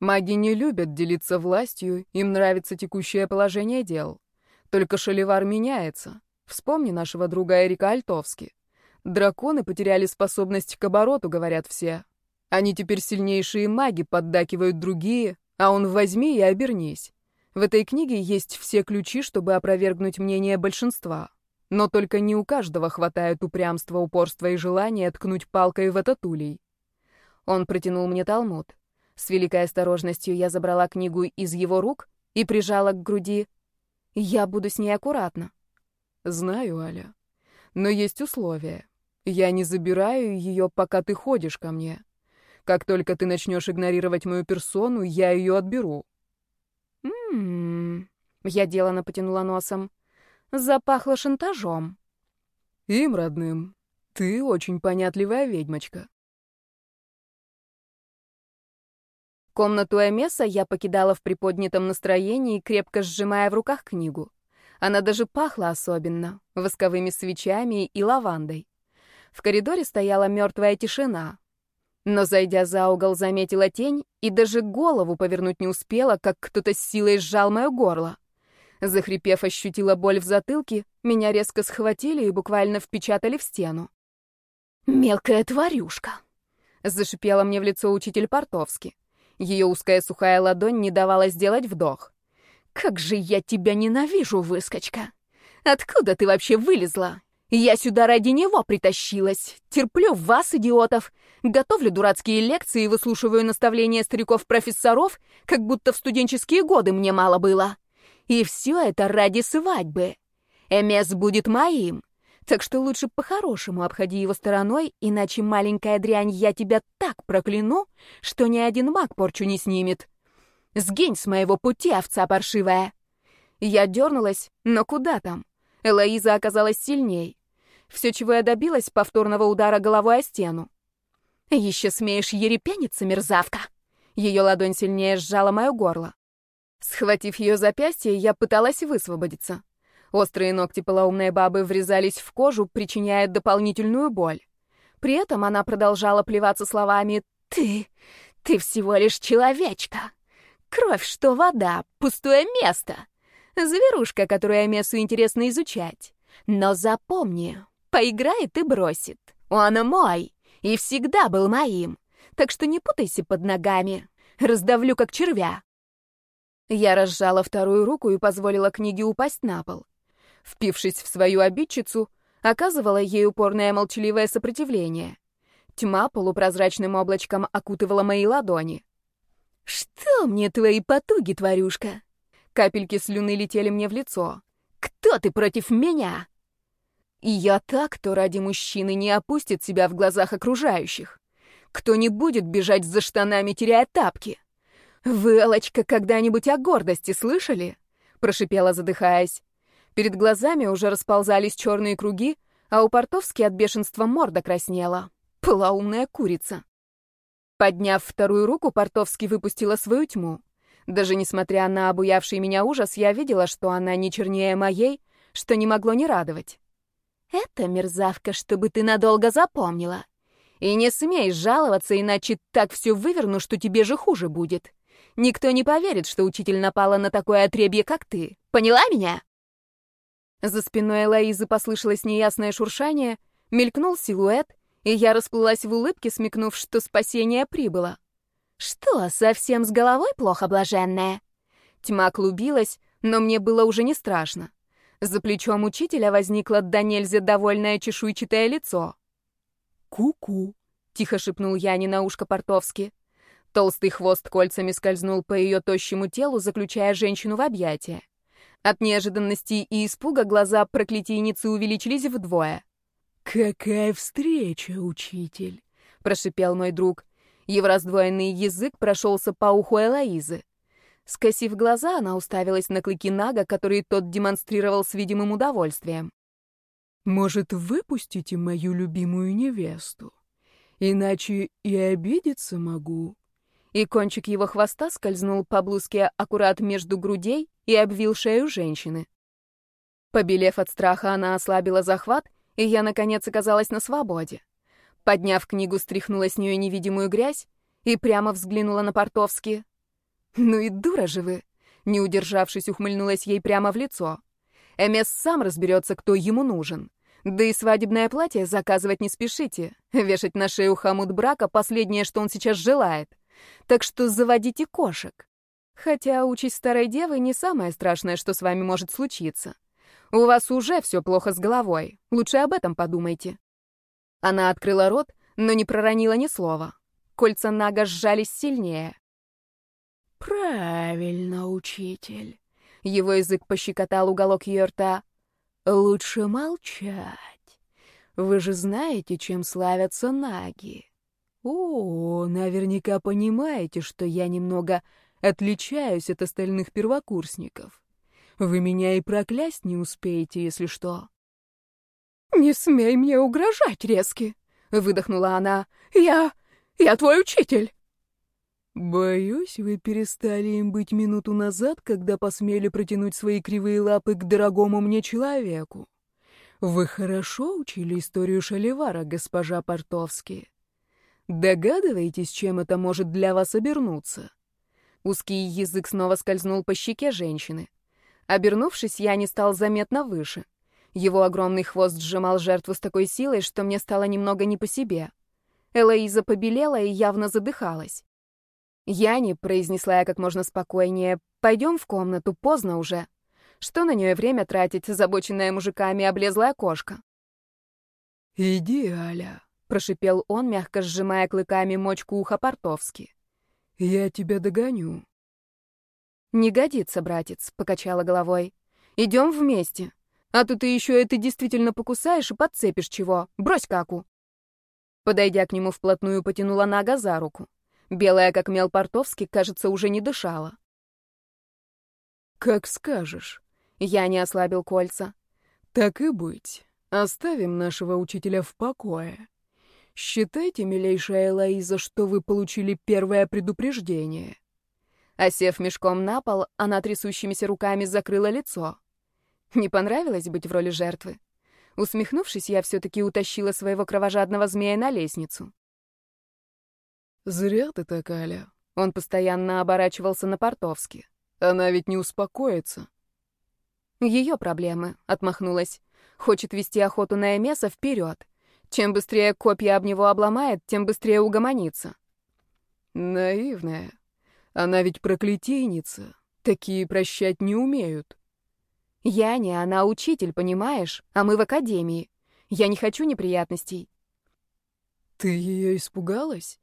Маги не любят делиться властью, им нравится текущее положение дел. Только Шаливар меняется. Вспомни нашего друга Эрика Альтовски. Драконы потеряли способность к обороту, говорят все. Они теперь сильнейшие маги, поддакивают другие, а он возьми и обернись. В этой книге есть все ключи, чтобы опровергнуть мнение большинства. Но только не у каждого хватает упрямства, упорства и желания ткнуть палкой в этот улей. Он протянул мне талмуд. С великой осторожностью я забрала книгу из его рук и прижала к груди. Я буду с ней аккуратна. Знаю, Аля. Но есть условия. Я не забираю ее, пока ты ходишь ко мне. Как только ты начнешь игнорировать мою персону, я ее отберу. М-м-м. Я делано потянула носом. Запахло шантажом. Им, родным. Ты очень понятливая ведьмочка. Комнату Эмеса я покидала в приподнятом настроении, крепко сжимая в руках книгу. Она даже пахла особенно, восковыми свечами и лавандой. В коридоре стояла мертвая тишина. Но, зайдя за угол, заметила тень и даже голову повернуть не успела, как кто-то с силой сжал мое горло. Захрипев, ощутила боль в затылке, меня резко схватили и буквально впечатали в стену. «Мелкая тварюшка!» — зашипела мне в лицо учитель Портовский. Ее узкая сухая ладонь не давала сделать вдох. «Как же я тебя ненавижу, выскочка! Откуда ты вообще вылезла? Я сюда ради него притащилась. Терплю вас, идиотов. Готовлю дурацкие лекции и выслушиваю наставления стариков-профессоров, как будто в студенческие годы мне мало было. И все это ради свадьбы. Эмес будет моим. Так что лучше по-хорошему обходи его стороной, иначе, маленькая дрянь, я тебя так прокляну, что ни один маг порчу не снимет. Сгинь с моего пути, овца паршивая. Я дернулась, но куда там? Элоиза оказалась сильней. Все, чего я добилась, повторного удара головой о стену. Еще смеешь ерепениться, мерзавка? Ее ладонь сильнее сжала мое горло. Схватив ее запястье, я пыталась высвободиться. Острые ногти полоумной бабы врезались в кожу, причиняя дополнительную боль. При этом она продолжала плеваться словами «Ты, ты всего лишь человечка. Кровь, что вода, пустое место. Зверушка, которую Мессу интересно изучать. Но запомни, поиграет и бросит. Он мой, и всегда был моим. Так что не путайся под ногами. Раздавлю, как червя». Я разжала вторую руку и позволила книге упасть на пол впившись в свою обидчицу, оказывала ей упорное молчаливое сопротивление. Тьма полупрозрачным облачком окутывала мои ладони. «Что мне твои потуги, тварюшка?» Капельки слюны летели мне в лицо. «Кто ты против меня?» И я так, кто ради мужчины не опустит себя в глазах окружающих. Кто не будет бежать за штанами, теряя тапки. «Вы, Алочка, когда-нибудь о гордости слышали?» Прошипела, задыхаясь. Перед глазами уже расползались черные круги, а у Портовски от бешенства морда краснела. Была умная курица. Подняв вторую руку, Портовский выпустила свою тьму. Даже несмотря на обуявший меня ужас, я видела, что она не чернее моей, что не могло не радовать. «Это мерзавка, чтобы ты надолго запомнила. И не смей жаловаться, иначе так все выверну, что тебе же хуже будет. Никто не поверит, что учитель напала на такое отребье, как ты. Поняла меня?» За спиной Элоизы послышалось неясное шуршание, мелькнул силуэт, и я расплылась в улыбке, смекнув, что спасение прибыло. «Что, совсем с головой плохо, блаженная?» Тьма клубилась, но мне было уже не страшно. За плечом учителя возникло до нельзя довольное чешуйчатое лицо. «Ку-ку», — тихо шепнул Яне на ушко Портовски. Толстый хвост кольцами скользнул по ее тощему телу, заключая женщину в объятия. От неожиданности и испуга глаза проклятийницы увеличились вдвое. «Какая встреча, учитель!» — прошипел мой друг. Его раздвоенный язык прошелся по уху Элоизы. Скосив глаза, она уставилась на клыки Нага, которые тот демонстрировал с видимым удовольствием. «Может, выпустите мою любимую невесту? Иначе и обидеться могу». И кончик его хвоста скользнул по блузке аккурат между грудей и обвил шею женщины. Побелев от страха, она ослабила захват, и я, наконец, оказалась на свободе. Подняв книгу, стряхнула с нее невидимую грязь и прямо взглянула на Портовски. «Ну и дура же вы!» Не удержавшись, ухмыльнулась ей прямо в лицо. Эмес сам разберется, кто ему нужен. Да и свадебное платье заказывать не спешите. Вешать на шею хомут брака — последнее, что он сейчас желает. Так что заводите кошек. Хотя участь старой девы не самое страшное, что с вами может случиться. У вас уже все плохо с головой. Лучше об этом подумайте. Она открыла рот, но не проронила ни слова. Кольца Нага сжались сильнее. «Правильно, учитель». Его язык пощекотал уголок ее рта. «Лучше молчать. Вы же знаете, чем славятся наги. О, наверняка понимаете, что я немного отличаюсь от остальных первокурсников. Вы меня и проклясть не успеете, если что». «Не смей мне угрожать, резки!» — выдохнула она. «Я... я твой учитель!» «Боюсь, вы перестали им быть минуту назад, когда посмели протянуть свои кривые лапы к дорогому мне человеку. Вы хорошо учили историю Шаливара, госпожа Портовский. Догадываетесь, чем это может для вас обернуться?» Узкий язык снова скользнул по щеке женщины. Обернувшись, я не стал заметно выше. Его огромный хвост сжимал жертву с такой силой, что мне стало немного не по себе. Элоиза побелела и явно задыхалась. «Яни», — произнесла я как можно спокойнее, — «пойдем в комнату, поздно уже. Что на нее время тратить, забоченная мужиками облезлая кошка?» «Иди, Аля», — прошипел он, мягко сжимая клыками мочку уха Портовски. «Я тебя догоню». «Не годится, братец», — покачала головой. «Идем вместе. А то ты еще это действительно покусаешь и подцепишь чего. Брось каку». Подойдя к нему вплотную, потянула Нага за руку. Белая, как мел Портовский, кажется, уже не дышала. «Как скажешь». Я не ослабил кольца. «Так и быть. Оставим нашего учителя в покое. Считайте, милейшая Элоиза, что вы получили первое предупреждение». Осев мешком на пол, она трясущимися руками закрыла лицо. Не понравилось быть в роли жертвы. Усмехнувшись, я все-таки утащила своего кровожадного змея на лестницу. «Зря ты так, Аля». Он постоянно оборачивался на Портовски. «Она ведь не успокоится». «Ее проблемы», — отмахнулась. «Хочет вести охоту на Эмеса вперед. Чем быстрее копья об него обломает, тем быстрее угомонится». «Наивная. Она ведь проклятийница. Такие прощать не умеют». «Я не, она учитель, понимаешь? А мы в академии. Я не хочу неприятностей». «Ты ее испугалась?»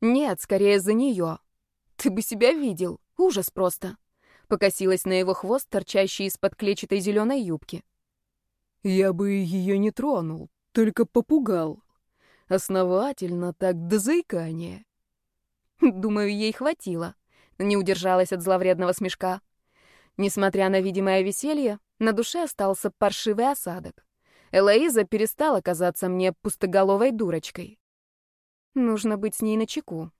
Нет, скорее за нее. Ты бы себя видел. Ужас просто. Покосилась на его хвост, торчащий из-под клетчатой зеленой юбки. Я бы ее не тронул, только попугал. Основательно так до заикания. Думаю, ей хватило. Не удержалась от зловредного смешка. Несмотря на видимое веселье, на душе остался паршивый осадок. Элоиза перестала казаться мне пустоголовой дурочкой. Нужно быть с ней начеку.